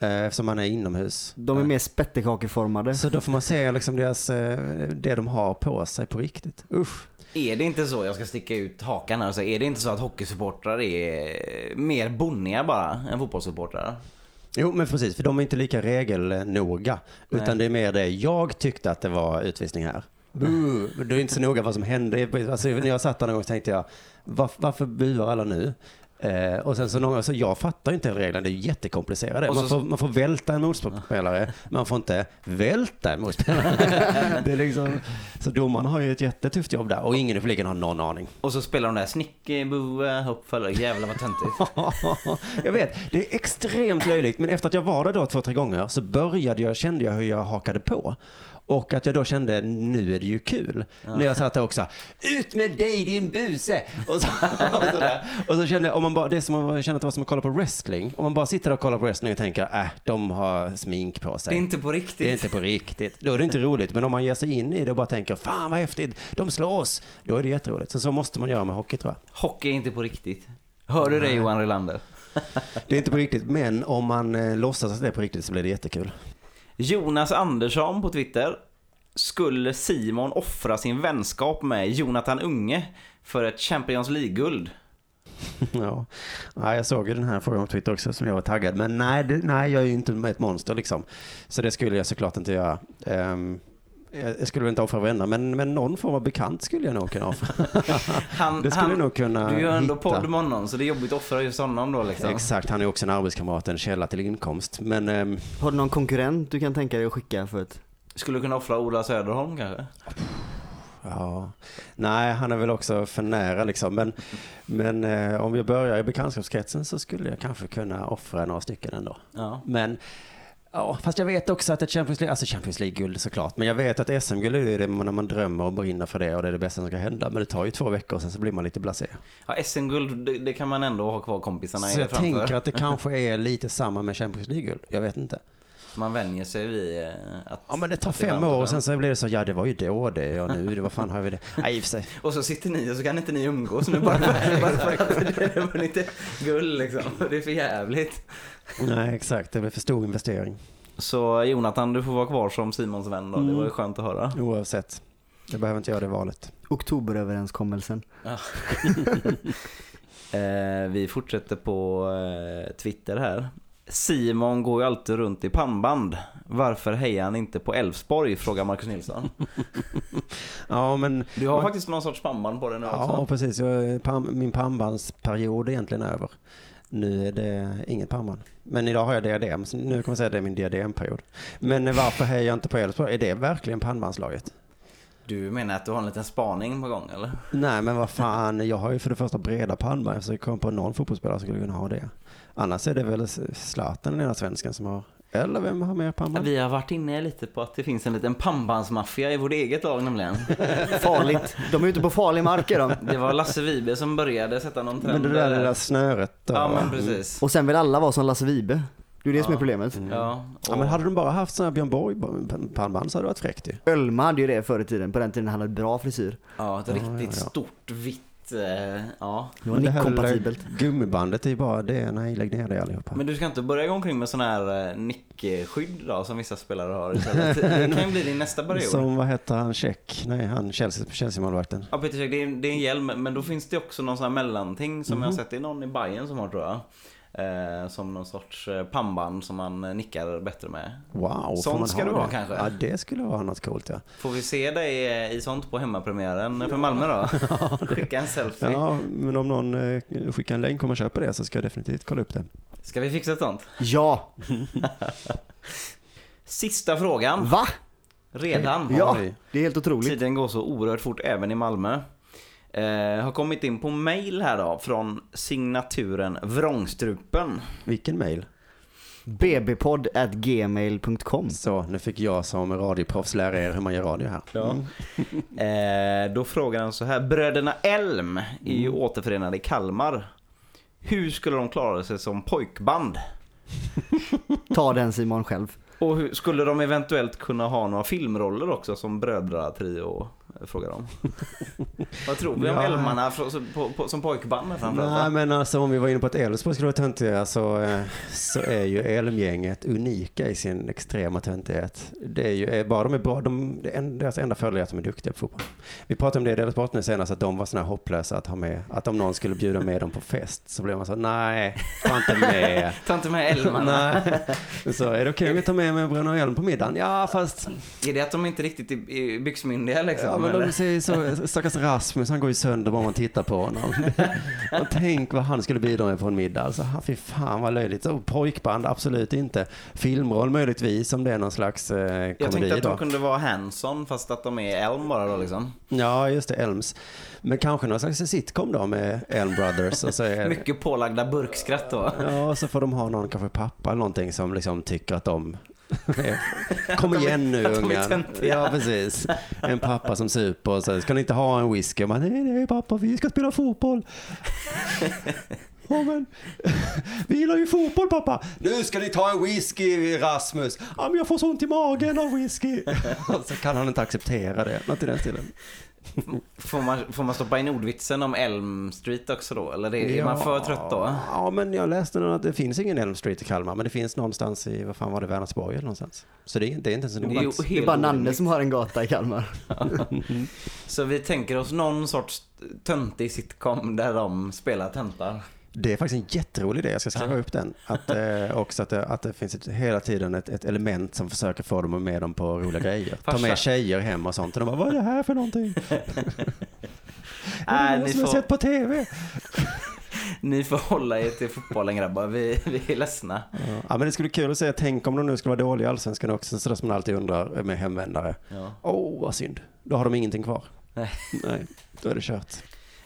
Eh, Eftersom man är inomhus. De är mer spettekakeformade. Så då får man se liksom deras, eh, det de har på sig på riktigt. Usch. Är det inte så, jag ska sticka ut hakan här och säga, är det inte så att hockeysupportrar är mer bonniga bara än fotbollssupportrar? Jo, men precis, för de är inte lika regelnoga. Utan Nej. det är mer det, jag tyckte att det var utvisning här. Buh. Det är inte så noga vad som hände. Alltså, när jag satt där någon gång tänkte jag, var, varför buar alla nu? Eh, och sen så någon gång, så jag fattar inte reglerna, det är jättekomplicerade. Man får, man får välta en motspelare, man får inte välta en motspelare. det är liksom, så domarna har ju ett jättetufft jobb där och ingen i publiken har någon aning. Och så spelar de där snicke, boo, hopp, faller. Jävlar vad töntigt. jag vet, det är extremt löjligt. Men efter att jag var där då två, tre gånger så började jag, kände jag hur jag hakade på. Och att jag då kände, nu är det ju kul. När jag satt där också, ut med dig din buse! Och så, och så, och så kände jag, om man bara, det är som att kände att det var som att kolla på wrestling. Om man bara sitter och kollar på wrestling och tänker, äh, de har smink på sig. Det är inte på riktigt. Det är inte på riktigt. Då är det inte roligt. Men om man ger sig in i det och bara tänker, fan vad häftigt, de slår oss. Då är det jätteroligt. Så så måste man göra med hockey tror jag. Hockey är inte på riktigt. Hör du det Johan Relander? Det är inte på riktigt, men om man eh, låtsas att det är på riktigt så blir det jättekul. Jonas Andersson på Twitter. Skulle Simon offra sin vänskap med Jonathan Unge för ett Champions League-guld? Ja. ja, jag såg ju den här frågan på Twitter också som jag var taggad. Men nej, det, nej jag är ju inte med ett monster liksom. Så det skulle jag såklart inte göra. Um, jag jag skulle väl inte offra vänner, men, men någon form av bekant skulle jag nog kunna offra. Han, Det skulle jag nog kunna Du gör ändå hitta. podd med honom så det är jobbigt att offra just honom då liksom. Exakt, han är också en arbetskamrat, en källa till inkomst. Men ehm, Har du någon konkurrent du kan tänka dig att skicka för ett... Skulle du kunna offra Ola Söderholm kanske? ja, nej, han är väl också för nära liksom. Men, men eh, om jag börjar i bekantskapskretsen så skulle jag kanske kunna offra några stycken ändå. Ja. Men Ja, fast jag vet också att ett Champions League, alltså Champions League-guld såklart, men jag vet att SM-guld är det när man drömmer och brinner för det och det är det bästa som ska hända. Men det tar ju två veckor och sen så blir man lite blasé. Ja, SM-guld, det, det kan man ändå ha kvar kompisarna Så jag framför. tänker att det kanske är lite samma med Champions League-guld. Jag vet inte. Man vänjer sig vid eh, att... Ja men det tar fem år och sen så blir det så, ja det var ju då det och nu, det, vad fan har vi det? Nej i och för sig. Och så sitter ni och så kan inte ni umgås nu bara för, bara för att det var inte guld liksom. Det är för jävligt. Nej exakt, det blir för stor investering. Så Jonathan, du får vara kvar som Simons vän då. Det var ju skönt att höra. Oavsett. Jag behöver inte göra det valet. Oktoberöverenskommelsen. Eh, vi fortsätter på eh, Twitter här. Simon går ju alltid runt i pannband. Varför hejar han inte på Elfsborg? Frågar Marcus Nilsson. Ja men, Du har faktiskt någon sorts pannband på dig nu ja också. precis, jag, pam, min pannbandsperiod är egentligen över. Nu är det inget pannband. Men idag har jag diadem, så nu kan man säga att det är min diademperiod. Men varför hejar jag inte på Elfsborg? Är det verkligen pannbandslaget? Du menar att du har en liten spaning på gång eller? Nej men vad fan, jag har ju för det första breda pannband. Jag försöker komma på någon fotbollsspelare som skulle kunna ha det. Annars är det väl Zlatan, den ena svensken som har, eller vem har mer pannband? Vi har varit inne lite på att det finns en liten pannbandsmaffia i vårt eget lag nämligen. Farligt. De är ute på farlig mark de. Det var Lasse Vibe som började sätta någon trend. Men det där lilla snöret Ja men precis. Och sen vill alla vara som Lasse Vibe. Det är det som är Ja. problemet. Ja, Ja, men hade de bara haft sådana här Björn Borg pannband så hade det varit fräckt ju. Ölma hade ju det förr i tiden. På den tiden han hade bra frisyr. ja, ett Ja, riktigt ja, ja. stort vitt, eh, ja. Det var nickkompatibelt. Gummibandet är ju bara det, nej lägg ner det allihopa. Men du ska inte börja gå omkring med sån här eh, nickskydd då, som vissa spelare har istället. Det kan ju bli din nästa period. Som, vad heter han, Check? Nej, han Chelsea, Chelsea-målvakten. Ja Peter Käck, det, är, det är en hjälm, men då finns det också någon sån här mellanting som jag har sett, det är någon i Bayern som har tror jag. Eh, som någon sorts eh, pannband som man nickar bättre med. Wow, Sånt ska det? kanske? Ja, det skulle vara något coolt ja. Får vi se dig eh, i sånt på hemmapremiären för Malmö då? Skicka en selfie. Ja, men om någon eh, skickar en länk om man köper det så ska jag definitivt kolla upp det. Ska vi fixa ett sånt? Ja! Sista frågan. Va? Redan. Ja, det är helt otroligt. Tiden går så oerhört fort även i Malmö. Eh, har kommit in på mail här då från signaturen Vrångstrupen. Vilken mail? bbpodd at gmail.com Så, nu fick jag som radioproffs lära er hur man gör radio här. Ja. Eh, då frågar han så här. Bröderna Elm är ju återförenade i Kalmar. Hur skulle de klara sig som pojkband? Ta den Simon själv. Och hur, skulle de eventuellt kunna ha några filmroller också som brödratrio? frågar de. Vad tror vi om Ja. Elmarna fr- som- pojkband framförallt? Nej men alltså om vi var inne på att Elfsborg skulle vara töntiga så, eh, så är ju Elmgänget unika i sin extrema töntighet. Det är ju, bara de är bra, de, det är deras enda fördel är att de är duktiga på fotboll. Vi pratade om det i Dela Sport nu senast, att de var sådana här hopplösa att ha med, att om någon skulle bjuda med dem på fest så blev man så, nej, ta inte med. Ta inte med Elmarna. nej. Så är det okej om vi tar med mig Bröderna Hjelm på middagen? Ja, fast Är det att de inte riktigt är, byxmyndiga liksom? Ja, men eller? de säger så, stackars Rasmus, han går ju sönder bara man tittar på honom. Och tänk vad han skulle bidra med på en middag. Alltså, fy fan vad löjligt. Så, pojkband, absolut inte. Filmroll möjligtvis, om det är någon slags eh, Jag tänkte komedi att de då. kunde vara Hanson fast att de är Elm bara då liksom. Ja, just det, Elms. Men kanske någon slags sitcom då med Elm Brothers. Och så är, Mycket pålagda burkskratt då. Ja, och så får de ha någon, kanske pappa eller någonting som liksom tycker att de Kom igen nu ungar. Ja, precis. En pappa som super och så ska ni inte ha en whisky? Och man, nej, nej pappa, vi ska spela fotboll. Ja, men vi gillar ju fotboll pappa. Nu ska ni ta en whisky Rasmus. Ja, men jag får så ont i magen av whisky. Så kan han inte acceptera det. Något i den stilen. Får man, får man stoppa in ordvitsen om Elm Street också då? Eller är, är man för trött då? Ja, men jag läste nog att det finns ingen Elm Street i Kalmar, men det finns någonstans i, vad fan var det, Vänersborg eller någonstans. Så det är, det är inte ens en Det är ju ordvits. Det är bara Nanne som har en gata i Kalmar. Så vi tänker oss någon sorts töntig sitcom där de spelar töntar. Det är faktiskt en jätterolig idé, jag ska skriva upp den. Att, eh, också att det, att det finns ett, hela tiden ett, ett element som försöker få dem med dem på roliga grejer. Ta med tjejer hem och sånt och de bara, vad är det här för någonting? Nej, är det ni som jag får- sett på tv? Ni får hålla er till fotbollen grabbar, vi, vi är ledsna. Ja, men det skulle bli kul att se, tänk om de nu skulle vara dåliga i Allsvenskan också, så det som man alltid undrar med hemvändare. Ja. Åh, vad synd. Då har de ingenting kvar. Nej. Nej, då är det kört.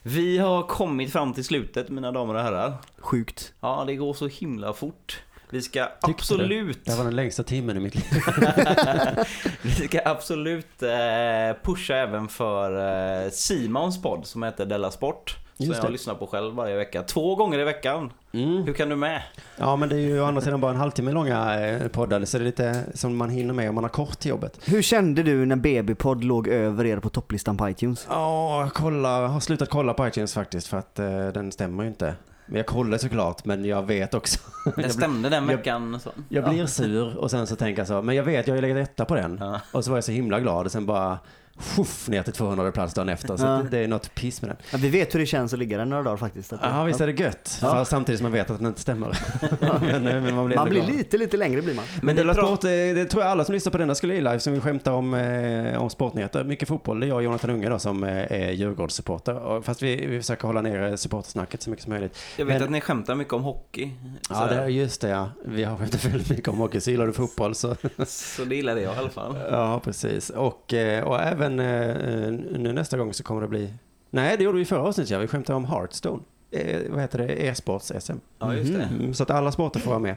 Vi har kommit fram till slutet mina damer och herrar. Sjukt. Ja, det går så himla fort. Vi ska du? absolut, Det här var den längsta timmen i mitt liv. vi ska absolut eh, pusha även för eh, Simons podd som heter Della Sport. Som Just jag det. lyssnar på själv varje vecka. Två gånger i veckan. Mm. Hur kan du med? Ja, men det är ju å andra sidan bara en halvtimme långa eh, poddar, så det är lite som man hinner med om man har kort till jobbet. Hur kände du när BB-podd låg över er på topplistan på iTunes? Ja, kolla, jag har slutat kolla på iTunes faktiskt för att eh, den stämmer ju inte. Men jag kollar såklart, men jag vet också. Det stämde den jag- veckan. Så. Jag blir sur och sen så tänker jag så, men jag vet, jag har ju legat etta på den. Ja. Och så var jag så himla glad och sen bara, fuff, ner till 200 plats dagen efter. Så Ja. det, det är något piss med den. Ja, vi vet hur det känns att ligga där några dagar faktiskt. Att det- Ja, visst är det gött. Ja. Fast samtidigt som man vet att den inte stämmer. men, eh, men man blir, man blir lite, lite längre blir man. Men det, ni Della pra- Sport, eh, det tror jag alla som lyssnar på denna skulle gilla eftersom vi skämtar om, eh, om sportnyheter. Mycket fotboll. Det är jag och Jonathan Unge då som eh, är Djurgårdssupporter. Fast vi, vi försöker hålla ner eh, supportersnacket så mycket som möjligt. Jag vet Men- att ni skämtar mycket om hockey. Ja, det är just det ja. Vi har skämtat väldigt mycket om hockey. Så gillar du fotboll så. Så det gillade jag i alla fall. ja, precis. Och, och även eh, nu nästa gång så kommer det bli... Nej, det gjorde vi i förra avsnittet ja. Vi skämtade om Hearthstone. Eh, vad heter det? E-sports-SM. Ja, just det. Mm, så att alla sporter får vara med.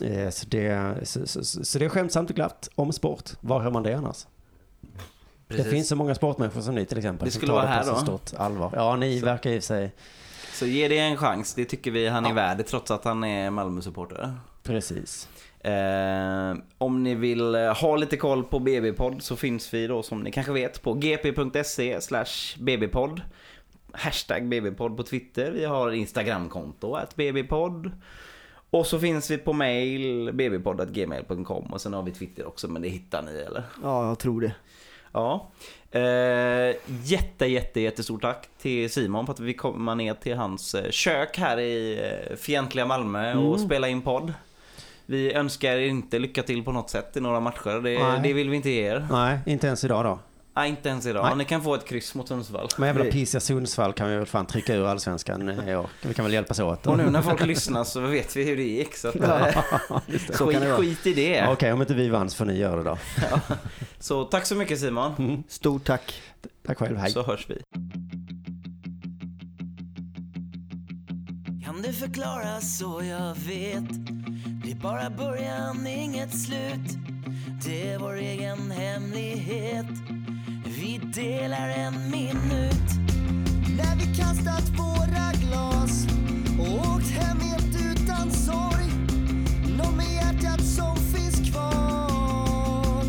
Eh, så, det, så, så, så, så det är skämtsamt och glatt om sport. Var hör man det annars? Precis. Det finns så många sportmänniskor som ni till exempel. Det skulle vara här på så då. stort allvar. Ja, ni verkar i sig... Så ge det en chans. Det tycker vi han är Ja. värd trots att han är Malmö-supporter. Precis. Eh, om ni vill eh, ha lite koll på BB-podd så finns vi då som ni kanske vet på gp.se slash bbpodd. Hashtag bbpodd på Twitter. Vi har Instagramkonto att bbpodd. Och så finns vi på mail bbpodd.gmail.com och sen har vi Twitter också men det hittar ni eller? Ja, jag tror det. Ja. Eh, jätte, jätte, jättestort tack till Simon för att vi kommer ner till hans eh, kök här i eh, fientliga Malmö och Mm. spela in podd. Vi önskar er inte lycka till på något sätt i några matcher. Det, det vill vi inte ge er. Nej, inte ens idag då. Nej, inte ens idag. Nej. Ni kan få ett kryss mot Sundsvall. Men jävla pisiga Sundsvall kan vi väl fan trycka ur allsvenskan i år. Vi kan väl hjälpas åt. Och nu när folk lyssnar så vet vi hur det gick. Så, att, Ja, eh, Så kan skit, det skit i det. Okej, om inte vi vann så får ni göra det då. Så tack så mycket Simon. Stort tack. Tack själv, hej. Så hörs vi. Kan du förklara så jag vet Det är bara början, inget slut. Det är vår egen hemlighet. Vi delar en minut. När vi kastat våra glas och åkt hem helt utan sorg. Någon med hjärtat som finns kvar.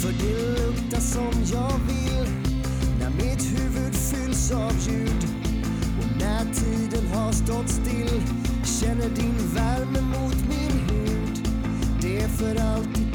För det luktar som jag vill när mitt huvud fylls av ljud. Och när tiden har stått still Känner din värme mot min hud. Det är för alltid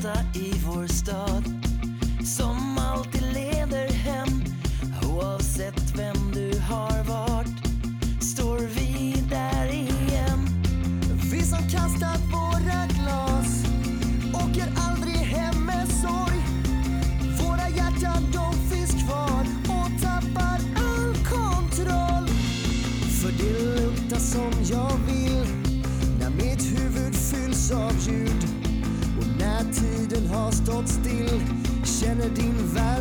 the evil start tiden har stått still. Känner din värld